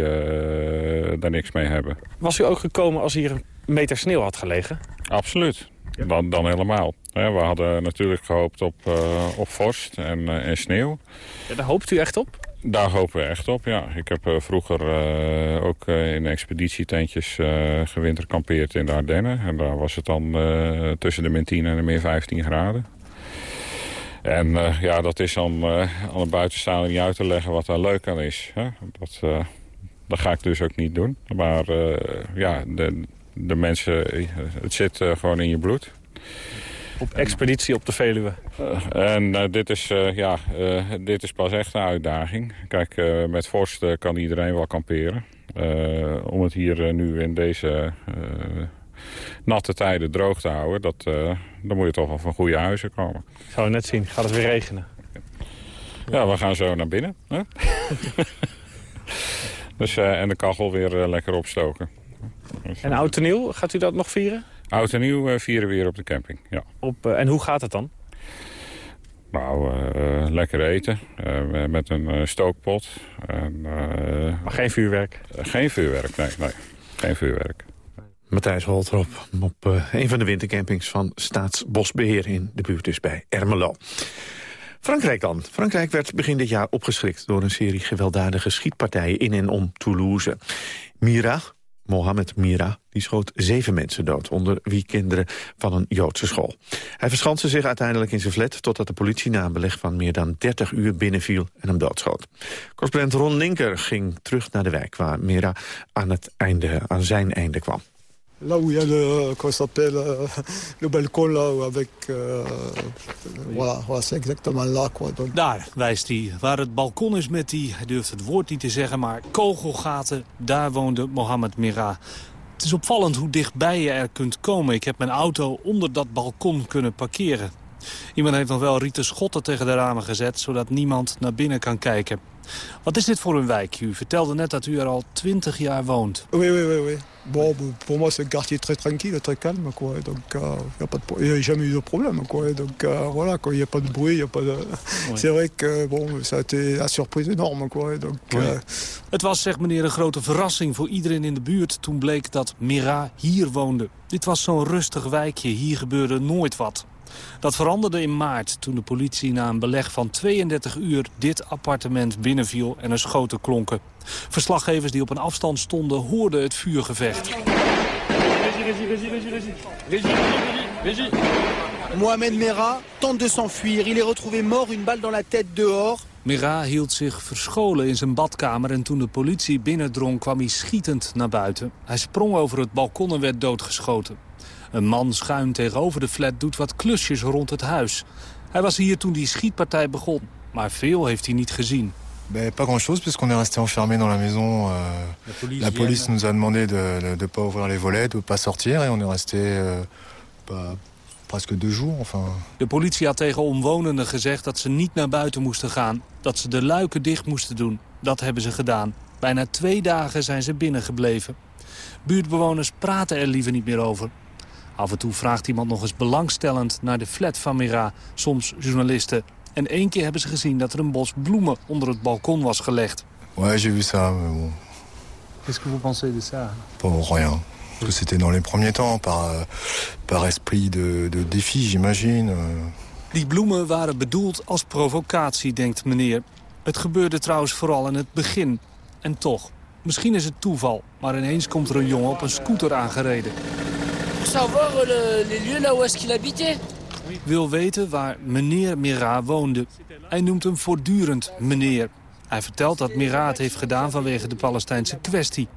daar niks mee hebben. Was u ook gekomen als hier een meter sneeuw had gelegen? Absoluut. Dan, dan helemaal. we hadden natuurlijk gehoopt op, op vorst en, en sneeuw. Ja, daar hoopt u echt op? Daar hopen we echt op, ja. Ik heb uh, vroeger uh, ook uh, in expeditietentjes gewinterkampeerd in de Ardennen. En daar was het dan tussen de min 10 en de min 15 graden. En ja, dat is dan aan een buitenstaander niet uit te leggen wat daar leuk aan is. Hè? Dat, dat ga ik dus ook niet doen. Maar ja, de, de mensen, het zit gewoon in je bloed op expeditie op de Veluwe. Uh, en uh, dit, is, ja, dit is pas echt een uitdaging. Kijk, met vorst kan iedereen wel kamperen. om het hier nu in deze natte tijden droog te houden... Dat, dan moet je toch wel van goede huizen komen. Gaan we net zien. Gaat het weer regenen? Ja, we gaan zo naar binnen. Hè? dus, en de kachel weer lekker opstoken. En oud en nieuw, gaat u dat nog vieren? Oud en nieuw uh, vieren we weer op de camping, ja. Op, uh, en hoe gaat het dan? Nou, uh, lekker eten met een stookpot. En, maar geen vuurwerk? geen vuurwerk, nee, nee. Geen vuurwerk. Matthijs Holtrop op een van de wintercampings van Staatsbosbeheer in de buurt dus bij Ermelo. Frankrijk dan. Frankrijk werd begin dit jaar opgeschrikt door een serie gewelddadige schietpartijen in en om Toulouse. Mira, Mohamed Mira, die schoot zeven mensen dood, onder wie kinderen van een Joodse school. Hij verschanste zich uiteindelijk in zijn flat totdat de politie na een beleg van meer dan 30 uur binnenviel en hem doodschoot. Correspondent Ron Linker ging terug naar de wijk waar Mira aan, het einde, aan zijn einde kwam. Là où il y a le, comment s'appelle, euh, le balcon là, avec, euh, voilà, voilà c'est exactement là quoi. Donc... Daar wijst hij, waar het balkon is met die, hij durft het woord niet te zeggen, maar kogelgaten, daar woonde Mohammed Mira. Het is opvallend hoe dichtbij je er kunt komen. Ik heb mijn auto onder dat balkon kunnen parkeren. Iemand heeft nog wel rieten schotten tegen de ramen gezet... zodat niemand naar binnen kan kijken. Wat is dit voor een wijk? U vertelde net dat u er al 20 jaar woont. Oui, oui, oui. oui. Bon, pour moi, c'est un quartier très tranquille, très calme, quoi. Donc, il euh, n'y a, pas de, a jamais eu de problème, quoi. Donc, euh, voilà, il n'y a pas de bruit, il a pas de... C'est vrai que, bon, ça a été une surprise énorme, quoi. Donc, euh... Het was, zegt meneer, een grote verrassing voor iedereen in de buurt... toen bleek dat Mira hier woonde. Dit was zo'n rustig wijkje, hier gebeurde nooit wat. Dat veranderde in maart toen de politie na een beleg van 32 uur dit appartement binnenviel en er schoten klonken. Verslaggevers die op een afstand stonden hoorden het vuurgevecht. Mohamed Merah tente de s'enfuir. Il est retrouvé mort, une balle dans la tête dehors. Mira hield zich verscholen in zijn badkamer en toen de politie binnendrong kwam hij schietend naar buiten. Hij sprong over het balkon en werd doodgeschoten. Een man schuin tegenover de flat doet wat klusjes rond het huis. Hij was hier toen die schietpartij begon, maar veel heeft hij niet gezien. Ben, pas grand-chose, puisqu'on est resté enfermé dans la maison. Euh, la police, la police nous a demandé de ne pas ouvrir les volets, de pas sortir. Et on est resté euh, pas, presque deux jours. Enfin. De politie had tegen omwonenden gezegd dat ze niet naar buiten moesten gaan. Dat ze de luiken dicht moesten doen. Dat hebben ze gedaan. Bijna twee dagen zijn ze binnengebleven. Buurtbewoners praten er liever niet meer over. Af en toe vraagt iemand nog eens belangstellend naar de flat van Mira, soms journalisten. En één keer hebben ze gezien dat er een bos bloemen onder het balkon was gelegd. Ouais, j'ai vu ça, mais bon. Qu'est-ce que vous pensez de ça? Pas rien. Que c'était dans les premiers temps, par, par esprit de, de défi, j'imagine. Die bloemen waren bedoeld als provocatie, denkt meneer. Het gebeurde trouwens vooral in het begin. En toch, misschien is het toeval, maar ineens komt er een jongen op een scooter aangereden savoir le, les lieux là où est-ce qu'il habitait. Wil weten waar meneer Mira woonde. Hij noemt hem voortdurend meneer. Hij vertelt dat Mira het heeft gedaan vanwege de Palestijnse kwestie.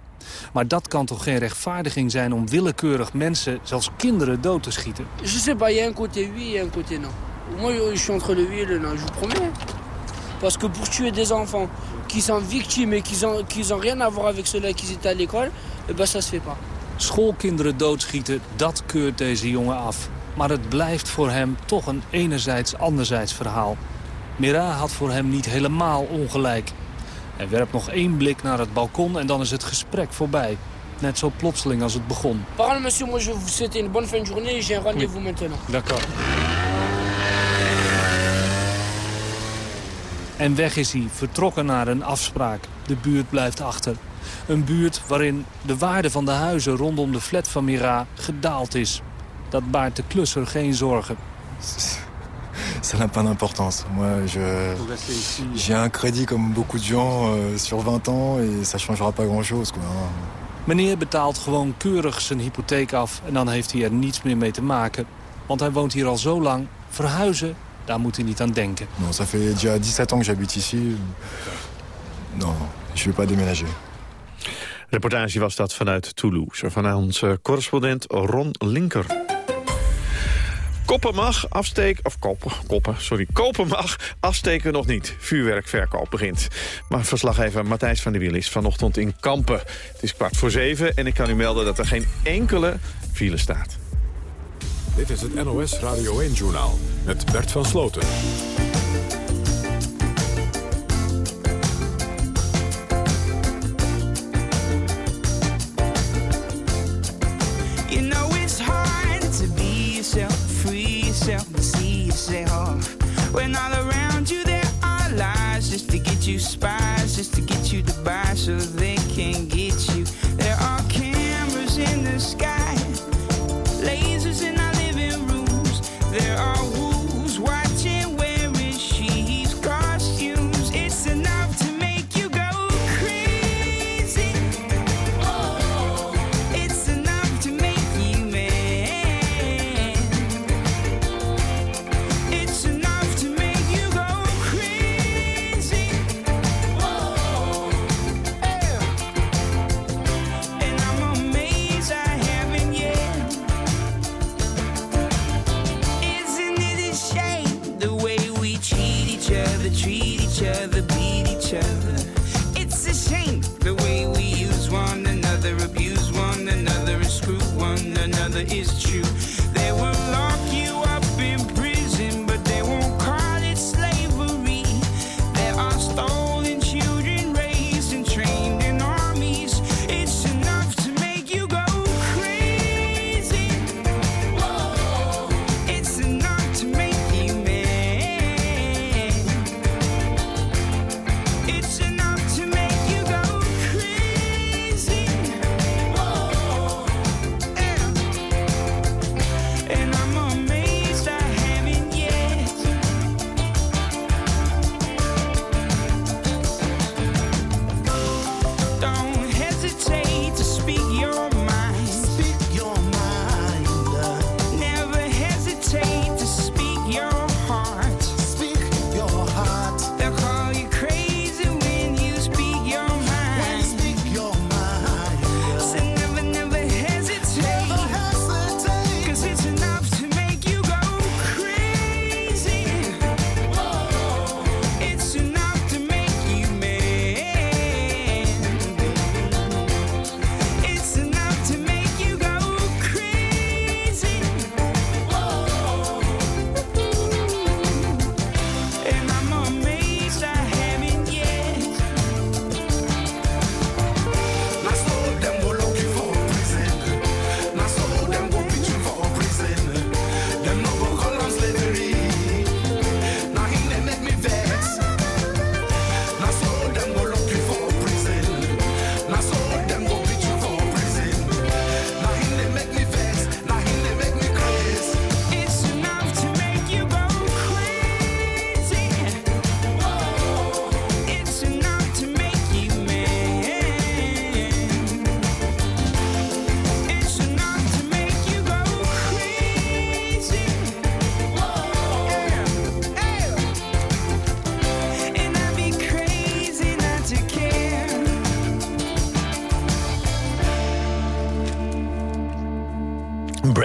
Maar dat kan toch geen rechtvaardiging zijn om willekeurig mensen, zelfs kinderen, dood te schieten? Je sais pas, il y a un côté oui et un côté non. Moi, je suis entre le oui et le non, je vous promets. Parce que pour tuer des enfants qui sont victimes et qui n'ont rien à voir avec ceux-là qui étaient à l'école, eh ben ça se fait pas. Schoolkinderen doodschieten, dat keurt deze jongen af. Maar het blijft voor hem toch een enerzijds-anderzijds verhaal. Mira had voor hem niet helemaal ongelijk. Hij werpt nog één blik naar het balkon en dan is het gesprek voorbij. net zo plotseling als het begon. Pardon monsieur, moi je vous souhaiter une bonne fin de journée. J'ai un rendez-vous maintenant. D'accord. En weg is hij, vertrokken naar een afspraak. De buurt blijft achter. Een buurt waarin de waarde van de huizen rondom de flat van Mira gedaald is. Dat baart de klusser geen zorgen. Ça n'a pas d'importance. Moi, je j'ai un crédit comme beaucoup de gens euh, sur 20 ans et ça changera pas grand-chose. quoi. Meneer betaalt gewoon keurig zijn hypotheek af en dan heeft hij er niets meer mee te maken. Want hij woont hier al zo lang. Verhuizen, daar moet hij niet aan denken. Non, ça fait déjà 17 ans que j'habite ici. Non, je vais pas déménager. Reportage was dat vanuit Toulouse. Van onze correspondent Ron Linker. Koppen mag, afsteken... Of koppen, koppen, sorry. Kopen mag, afsteken nog niet. Vuurwerkverkoop begint. Maar verslaggever Matthijs van der Wiel is vanochtend in Kampen. Het is kwart voor zeven en ik kan u melden dat er geen enkele file staat. Dit is het NOS Radio 1-journaal met Bert van Sloten. To buy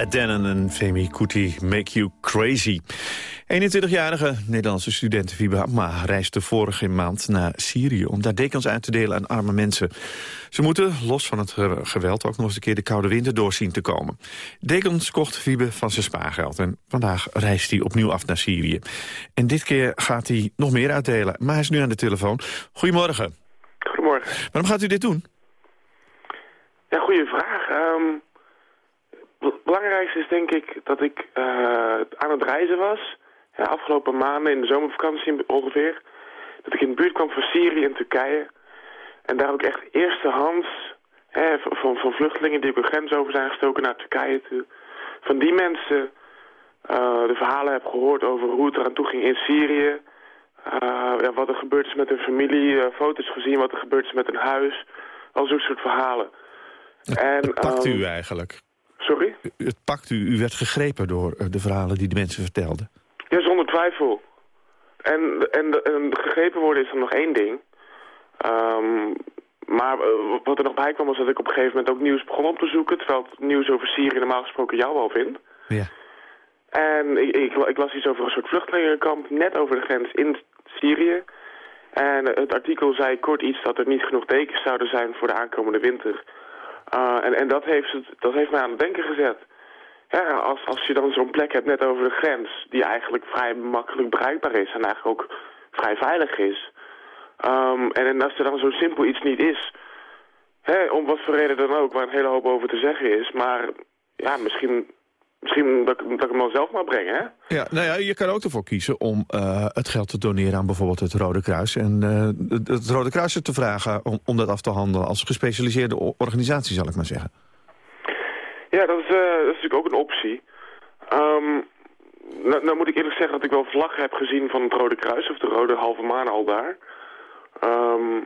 Brad Dennen en Femi Kuti Make You Crazy. 21-jarige Nederlandse student Wiebe Hamma reisde vorige maand naar Syrië... om daar dekens uit te delen aan arme mensen. Ze moeten, los van het ge- geweld, ook nog eens een keer de koude winter doorzien te komen. Dekens kocht Wiebe van zijn spaargeld en vandaag reist hij opnieuw af naar Syrië. En dit keer gaat hij nog meer uitdelen, maar hij is nu aan de telefoon. Goedemorgen. Goedemorgen. Waarom gaat u dit doen? Ja, goede vraag. Ehm, het belangrijkste is denk ik dat ik eh, aan het reizen was. Ja, afgelopen maanden in de zomervakantie ongeveer. Dat ik in de buurt kwam van Syrië en Turkije. En daar ook echt eerstehands hè, van, van vluchtelingen die ook een grens over zijn gestoken naar Turkije toe. Van die mensen eh, de verhalen heb gehoord over hoe het eraan toe ging in Syrië. Eh, ja, wat er gebeurd is met hun familie, foto's gezien, wat er gebeurd is met hun huis. Al zo'n soort verhalen. En, Het pakt ehm, u eigenlijk. Sorry? Het pakt u. U werd gegrepen door eh, de verhalen die de mensen vertelden. Ja, zonder twijfel. En, en, en gegrepen worden is dan nog één ding. Ehm, maar eh, wat er nog bij kwam was dat ik op een gegeven moment ook nieuws begon op te zoeken. Terwijl het nieuws over Syrië normaal gesproken jou wel vindt. Ja. En ik, ik, ik las iets over een soort vluchtelingenkamp net over de grens in Syrië. En het artikel zei kort iets dat er niet genoeg dekens zouden zijn voor de aankomende winter. Uh, en en dat, heeft het, dat heeft mij aan het denken gezet. Ja, als, als je dan zo'n plek hebt net over de grens, die eigenlijk vrij makkelijk bereikbaar is en eigenlijk ook vrij veilig is. Um, en, en als er dan zo simpel iets niet is, hè, om wat voor reden dan ook, waar een hele hoop over te zeggen is, maar ja, misschien, misschien dat, ik- dat ik hem dan zelf maar breng, hè? Ja, nou ja, je kan ook ervoor kiezen om eh, het geld te doneren aan bijvoorbeeld het Rode Kruis. En eh, het, Rode Kruis te vragen om, om dat af te handelen als gespecialiseerde organisatie, zal ik maar zeggen. Ja, dat is, eh, dat is natuurlijk ook een optie. Ehm, nou, nou moet ik eerlijk zeggen dat ik wel vlaggen heb gezien van het Rode Kruis of de Rode Halve Maan al daar. Ehm,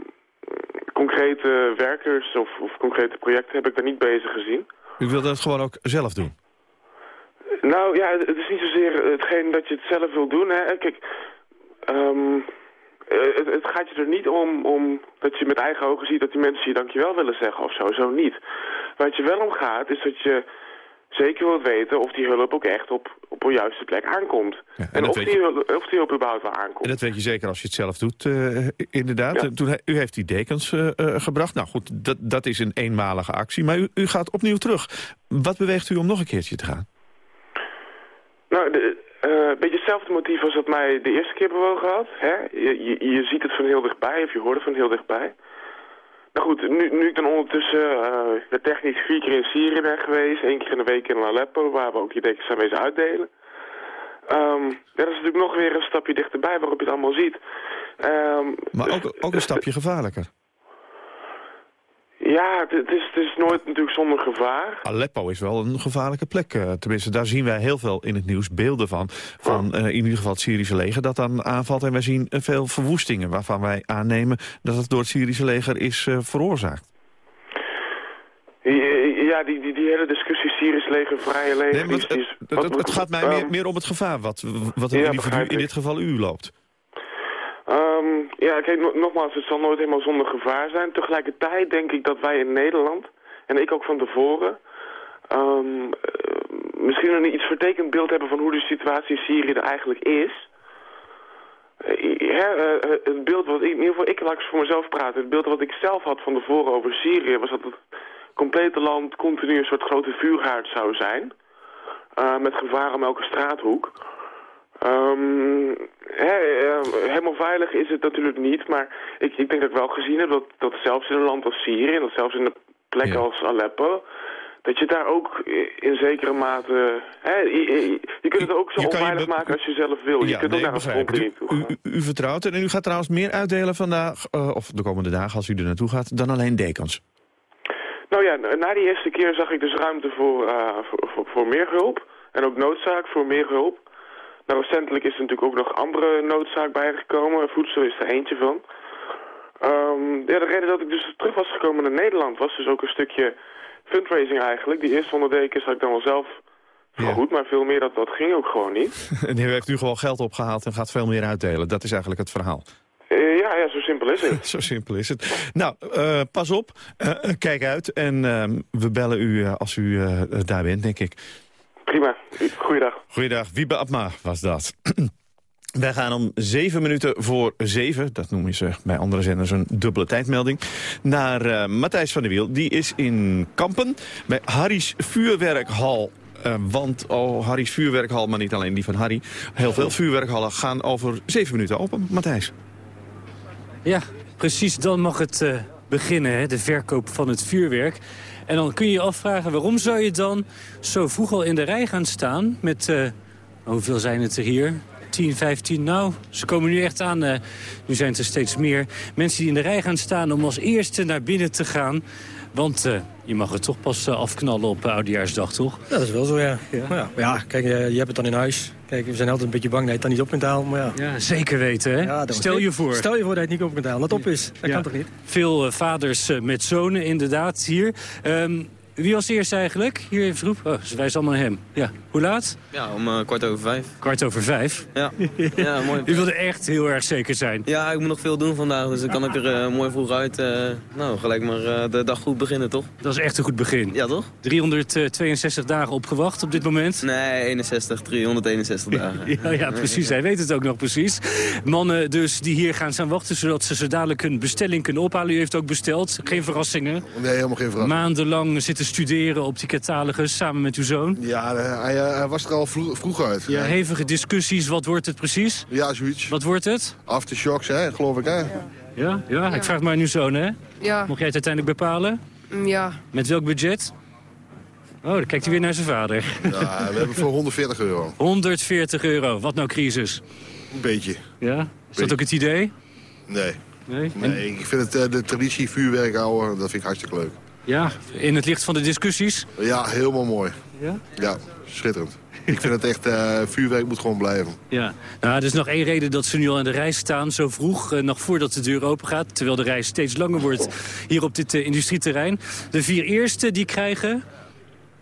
concrete werkers of, of concrete projecten heb ik daar niet bezig gezien. U wil dat gewoon ook zelf doen? Nou ja, het is niet zozeer hetgeen dat je het zelf wil doen. Hè. Kijk, ehm, eh, het, het gaat je er niet om, om dat je met eigen ogen ziet dat die mensen je dankjewel willen zeggen of zo. Zo niet. Waar het je wel om gaat is dat je zeker wilt weten of die hulp ook echt op, op een juiste plek aankomt. en of die, hulp- of die hulp überhaupt wel aankomt. En dat weet je zeker als je het zelf doet, eh, inderdaad. Ja. Toen, u heeft die dekens eh, gebracht. Nou goed, dat, dat is een eenmalige actie. Maar u, u gaat opnieuw terug. Wat beweegt u om nog een keertje te gaan? Nou, de, eh, een beetje hetzelfde motief als dat mij de eerste keer bewogen had. Hè? Je, je, je ziet het van heel dichtbij, of je hoort het van heel dichtbij. Nou goed, nu, nu ik dan ondertussen eh, de technisch vier keer in Syrië ben geweest, één keer in de week in Aleppo, waar we ook die dekens wezen uitdelen. Ehm, ja, dat is natuurlijk nog weer een stapje dichterbij waarop je het allemaal ziet. Ehm, Maar ook, ook een stapje gevaarlijker. Ja, het, is, het is nooit natuurlijk zonder gevaar. Aleppo is wel een gevaarlijke plek. eh, tenminste, daar zien wij heel veel in het nieuws beelden van. Van eh, in ieder geval het Syrische leger dat dan aanvalt. En wij zien eh, veel verwoestingen waarvan wij aannemen... dat het door het Syrische leger is veroorzaakt. Ja, die, die, die hele discussie Syrisch leger, vrije leger... Nee, het, het, het gaat mij meer, meer om het gevaar wat, wat Ja, in dit geval u, loopt. Ehm, ja, kijk, no- nogmaals, het zal nooit helemaal zonder gevaar zijn. Tegelijkertijd denk ik dat wij in Nederland, en ik ook van tevoren, ehm, eh, misschien een iets vertekend beeld hebben van hoe de situatie in Syrië er eigenlijk is. Eh, eh, het beeld wat ik, in ieder geval, ik laat ik voor mezelf praten. Het beeld wat ik zelf had van tevoren over Syrië was dat het complete land continu een soort grote vuurhaard zou zijn. Met gevaar om elke straathoek. Ehm, hè, eh, helemaal veilig is het natuurlijk niet, maar ik, ik denk dat ik wel gezien heb dat, dat zelfs in een land als Syrië, en dat zelfs in een plek als Aleppo, dat je daar ook in zekere mate... Hè, je, kunt het ook zo onveilig maken als je zelf wil. Je Ja, kunt ook naar een toe. U, u, u vertrouwt en u gaat trouwens meer uitdelen vandaag... eh, of de komende dagen als u er naartoe gaat, dan alleen dekens. Nou ja, na die eerste keer zag ik dus ruimte voor, eh, voor, voor, voor meer hulp. En ook noodzaak voor meer hulp. Nou, recentelijk is er natuurlijk ook nog andere noodzaak bijgekomen. Voedsel is er eentje van. Ehm, ja, de reden dat ik dus terug was gekomen naar Nederland was dus ook een stukje fundraising eigenlijk. Die eerste 100 dekens had ik dan wel zelf goed, maar veel meer dat, dat ging ook gewoon niet. En u heeft nu gewoon geld opgehaald en gaat veel meer uitdelen. Dat is eigenlijk het verhaal. Eh, ja, ja, zo simpel is het. Zo simpel is het. Nou, eh, pas op. Eh, kijk uit. En ehm, we bellen u als u daar bent, denk ik. Prima. Goeiedag. Goeiedag. Wiebe Abma was dat. Wij gaan om zeven minuten voor zeven, dat noemen ze bij andere zenders een dubbele tijdmelding, naar eh, Matthijs van der Wiel. Die is in Kampen bij Harry's Vuurwerkhal. Eh, want, oh, Harry's Vuurwerkhal, maar niet alleen die van Harry. Heel veel vuurwerkhallen gaan over zeven minuten open. Matthijs. Ja, precies. Dan mag het eh, beginnen, hè, de verkoop van het vuurwerk. En dan kun je je afvragen waarom zou je dan zo vroeg al in de rij gaan staan met... eh, hoeveel zijn het er hier? 10, 15, nou, ze komen nu echt aan. eh, nu zijn het er steeds meer mensen die in de rij gaan staan om als eerste naar binnen te gaan. Want eh, je mag het toch pas afknallen op Oudejaarsdag, toch? Ja, dat is wel zo, ja. Ja, ja, maar ja kijk, eh, je hebt het dan in huis. Kijk, we zijn altijd een beetje bang dat je het dan niet op kunt halen, maar ja. Ja, zeker weten, hè? Ja, Stel je voor. Stel je voor dat je het niet op kunt halen, dat op is. Dat kan toch niet? Veel eh, vaders eh, met zonen, inderdaad, hier. Ehm, wie was eerst eigenlijk? Hier even roep. Oh, ze wijzen allemaal naar hem. Ja. Hoe laat? Ja, om eh, kwart over vijf. Kwart over vijf. Ja, ja mooi. U wilde echt heel erg zeker zijn. Ja, ik moet nog veel doen vandaag, dus dan kan ik er eh, mooi vroeg uit. eh, nou, gelijk maar eh, de dag goed beginnen, toch? Dat is echt een goed begin. Ja, toch? 362 dagen opgewacht op dit moment. Nee, 61, 361 dagen. Ja, ja, precies. Hij weet het ook nog precies. Mannen dus die hier gaan staan wachten... zodat ze zo dadelijk een bestelling kunnen ophalen. U heeft ook besteld. Geen verrassingen. Nee, helemaal geen verrassing. Maandenlang zitten studeren op die catalogus samen met uw zoon. Ja, hij, hij was er al vroeg, vroeg uit. Ja, hevige discussies. Wat wordt het precies? Ja, zoiets. Wat wordt het? Aftershocks, hè, geloof ik, hè? Ja, ja, ik vraag maar aan uw zoon, hè? Ja. Mocht jij het uiteindelijk bepalen? Mm, Ja. Met welk budget? Oh, dan kijkt hij weer naar zijn vader. Ja, we hebben voor 140 euro. 140 euro. Wat nou crisis? Een beetje. Ja? Is dat ook het idee? Nee. Nee? Nee, ik vind het, eh, de traditie vuurwerk houden, dat vind ik hartstikke leuk. Ja, in het licht van de discussies? Ja, helemaal mooi. Ja? Ja, schitterend. ik vind het echt, eh, vuurwerk moet gewoon blijven. Ja, nou, er is nog één reden dat ze nu al in de rij staan, zo vroeg, eh, nog voordat de deur open gaat. Terwijl de rij steeds langer wordt hier op dit eh, industrieterrein. De vier eerste die krijgen,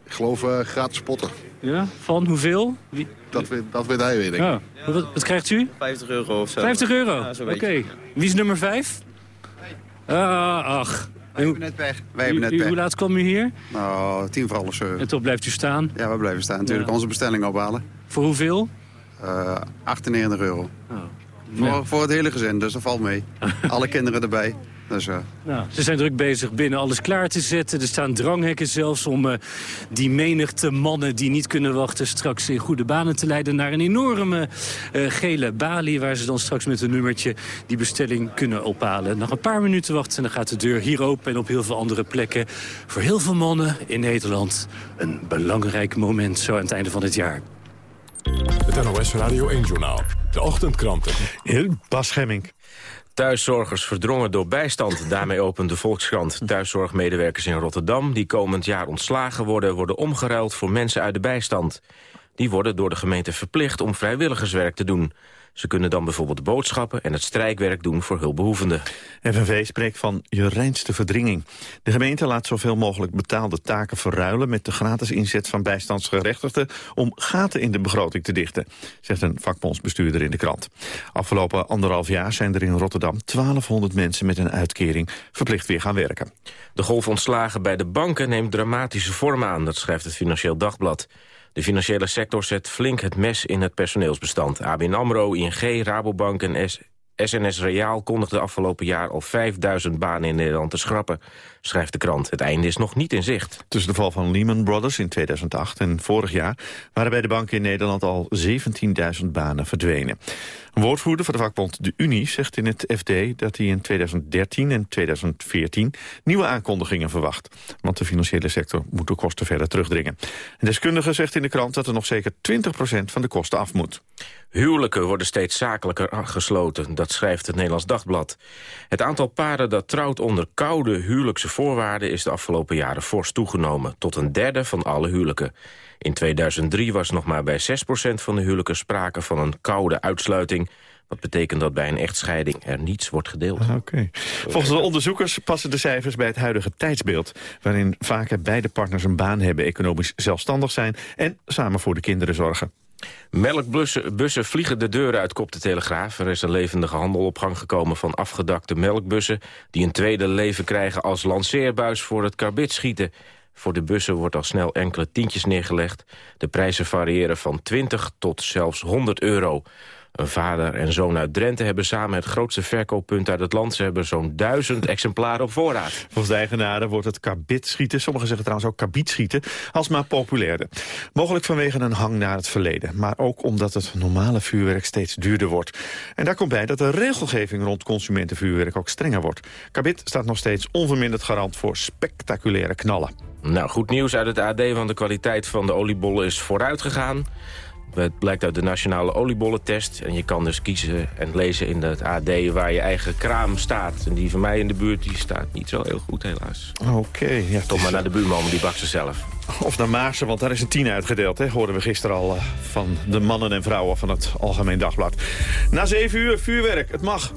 Ik geloof eh, gratis spotten. ja, van hoeveel? Wie? Dat weet, dat weet hij weer, denk ik. Oh, wat, wat krijgt u? 50 euro of zo. 50 euro? Ja, Oké. Wie is nummer 5? Ah, ach. Wij hebben net weg. Wij hebben net U- u- weg. Hoe laat kwam u hier? Nou, tien voor half zeven. En toch blijft u staan? Ja, we blijven staan. Natuurlijk Ja. onze bestelling ophalen. Voor hoeveel? Eh 98 euro. Oh. Voor, Ja. voor het hele gezin, dus dat valt mee. Alle kinderen erbij. Dus, eh, Nou, ze zijn druk bezig binnen alles klaar te zetten. Er staan dranghekken zelfs om eh, die menigte mannen die niet kunnen wachten... straks in goede banen te leiden naar een enorme eh, gele balie... waar ze dan straks met een nummertje die bestelling kunnen ophalen. Nog een paar minuten wachten en dan gaat de deur hier open... en op heel veel andere plekken. Voor heel veel mannen in Nederland een belangrijk moment... zo aan het einde van het jaar. Het NOS Radio 1-journaal. De ochtendkranten. Bas Schemming. Thuiszorgers verdrongen door bijstand. Daarmee opent de Volkskrant. Thuiszorgmedewerkers in Rotterdam die komend jaar ontslagen worden... worden omgeruild voor mensen uit de bijstand. Die worden door de gemeente verplicht om vrijwilligerswerk te doen. Ze kunnen dan bijvoorbeeld boodschappen en het strijkwerk doen voor hulpbehoevenden. FNV spreekt van je reinste verdringing. De gemeente laat zoveel mogelijk betaalde taken verruilen... met de gratis inzet van bijstandsgerechtigden... om gaten in de begroting te dichten, zegt een vakbondsbestuurder in de krant. Afgelopen anderhalf jaar zijn er in Rotterdam 1200 mensen met een uitkering verplicht weer gaan werken. De golf ontslagen bij de banken neemt dramatische vorm aan, dat schrijft het Financieel Dagblad. De financiële sector zet flink het mes in het personeelsbestand. ABN AMRO, ING, Rabobank en S SNS Reaal kondigde afgelopen jaar al 5000 banen in Nederland te schrappen, schrijft de krant. Het einde is nog niet in zicht. Tussen de val van Lehman Brothers in 2008 en vorig jaar... waren bij de banken in Nederland al 17.000 banen verdwenen. Een woordvoerder van de vakbond De Unie zegt in het FD... dat hij in 2013 en 2014 nieuwe aankondigingen verwacht. Want de financiële sector moet de kosten verder terugdringen. Een deskundige zegt in de krant dat er nog zeker 20% van de kosten af moet. Huwelijken worden steeds zakelijker gesloten, dat schrijft het Nederlands Dagblad. Het aantal paren dat trouwt onder koude huwelijkse voorwaarden... is de afgelopen jaren fors toegenomen, tot een derde van alle huwelijken. In 2003 was nog maar bij 6% van de huwelijken sprake van een koude uitsluiting... wat betekent dat bij een echtscheiding er niets wordt gedeeld. Oké. Volgens de onderzoekers passen de cijfers bij het huidige tijdsbeeld... waarin vaker beide partners een baan hebben, economisch zelfstandig zijn... en samen voor de kinderen zorgen. Melkbussen bussen vliegen de deur uit, kop de Telegraaf. Er is een levendige handel op gang gekomen van afgedakte melkbussen... die een tweede leven krijgen als lanceerbuis voor het karbitschieten. Voor de bussen wordt al snel enkele tientjes neergelegd. De prijzen variëren van 20 tot zelfs 100 euro. Een vader en zoon uit Drenthe hebben samen het grootste verkooppunt uit het land. Ze hebben zo'n duizend exemplaren op voorraad. Volgens de eigenaren wordt het kabitschieten, sommigen zeggen trouwens ook kabietschieten, alsmaar populairder. Mogelijk vanwege een hang naar het verleden, maar ook omdat het normale vuurwerk steeds duurder wordt. En daar komt bij dat de regelgeving rond consumentenvuurwerk ook strenger wordt. Kabit staat nog steeds onverminderd garant voor spectaculaire knallen. Nou, goed nieuws uit het AD, want de kwaliteit van de oliebollen is vooruit gegaan. Het blijkt uit de nationale oliebollentest. En je kan dus kiezen en lezen in het AD waar je eigen kraam staat. En die van mij in de buurt die staat niet zo heel goed, helaas. Oké. ja, Toch maar naar de buurman, die bakt ze zelf. Of naar Maarsen, want daar is een tien uitgedeeld. Hè? Hoorden we gisteren al eh, van de mannen en vrouwen van het Algemeen Dagblad. Na zeven uur vuurwerk, het mag.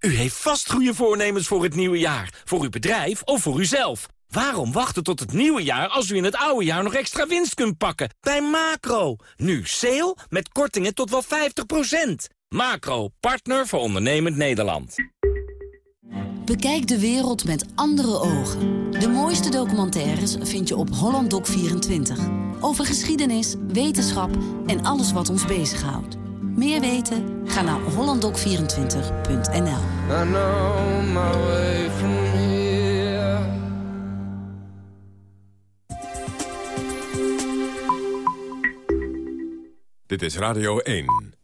U heeft vast goede voornemens voor het nieuwe jaar. Voor uw bedrijf of voor uzelf. Waarom wachten tot het nieuwe jaar als u in het oude jaar nog extra winst kunt pakken? Bij Macro. Nu sale met kortingen tot wel 50%. Macro, partner voor ondernemend Nederland. Bekijk de wereld met andere ogen. De mooiste documentaires vind je op Hollanddoc24. Over geschiedenis, wetenschap en alles wat ons bezighoudt. Meer weten? Ga naar hollanddoc24.nl Dit is Radio 1.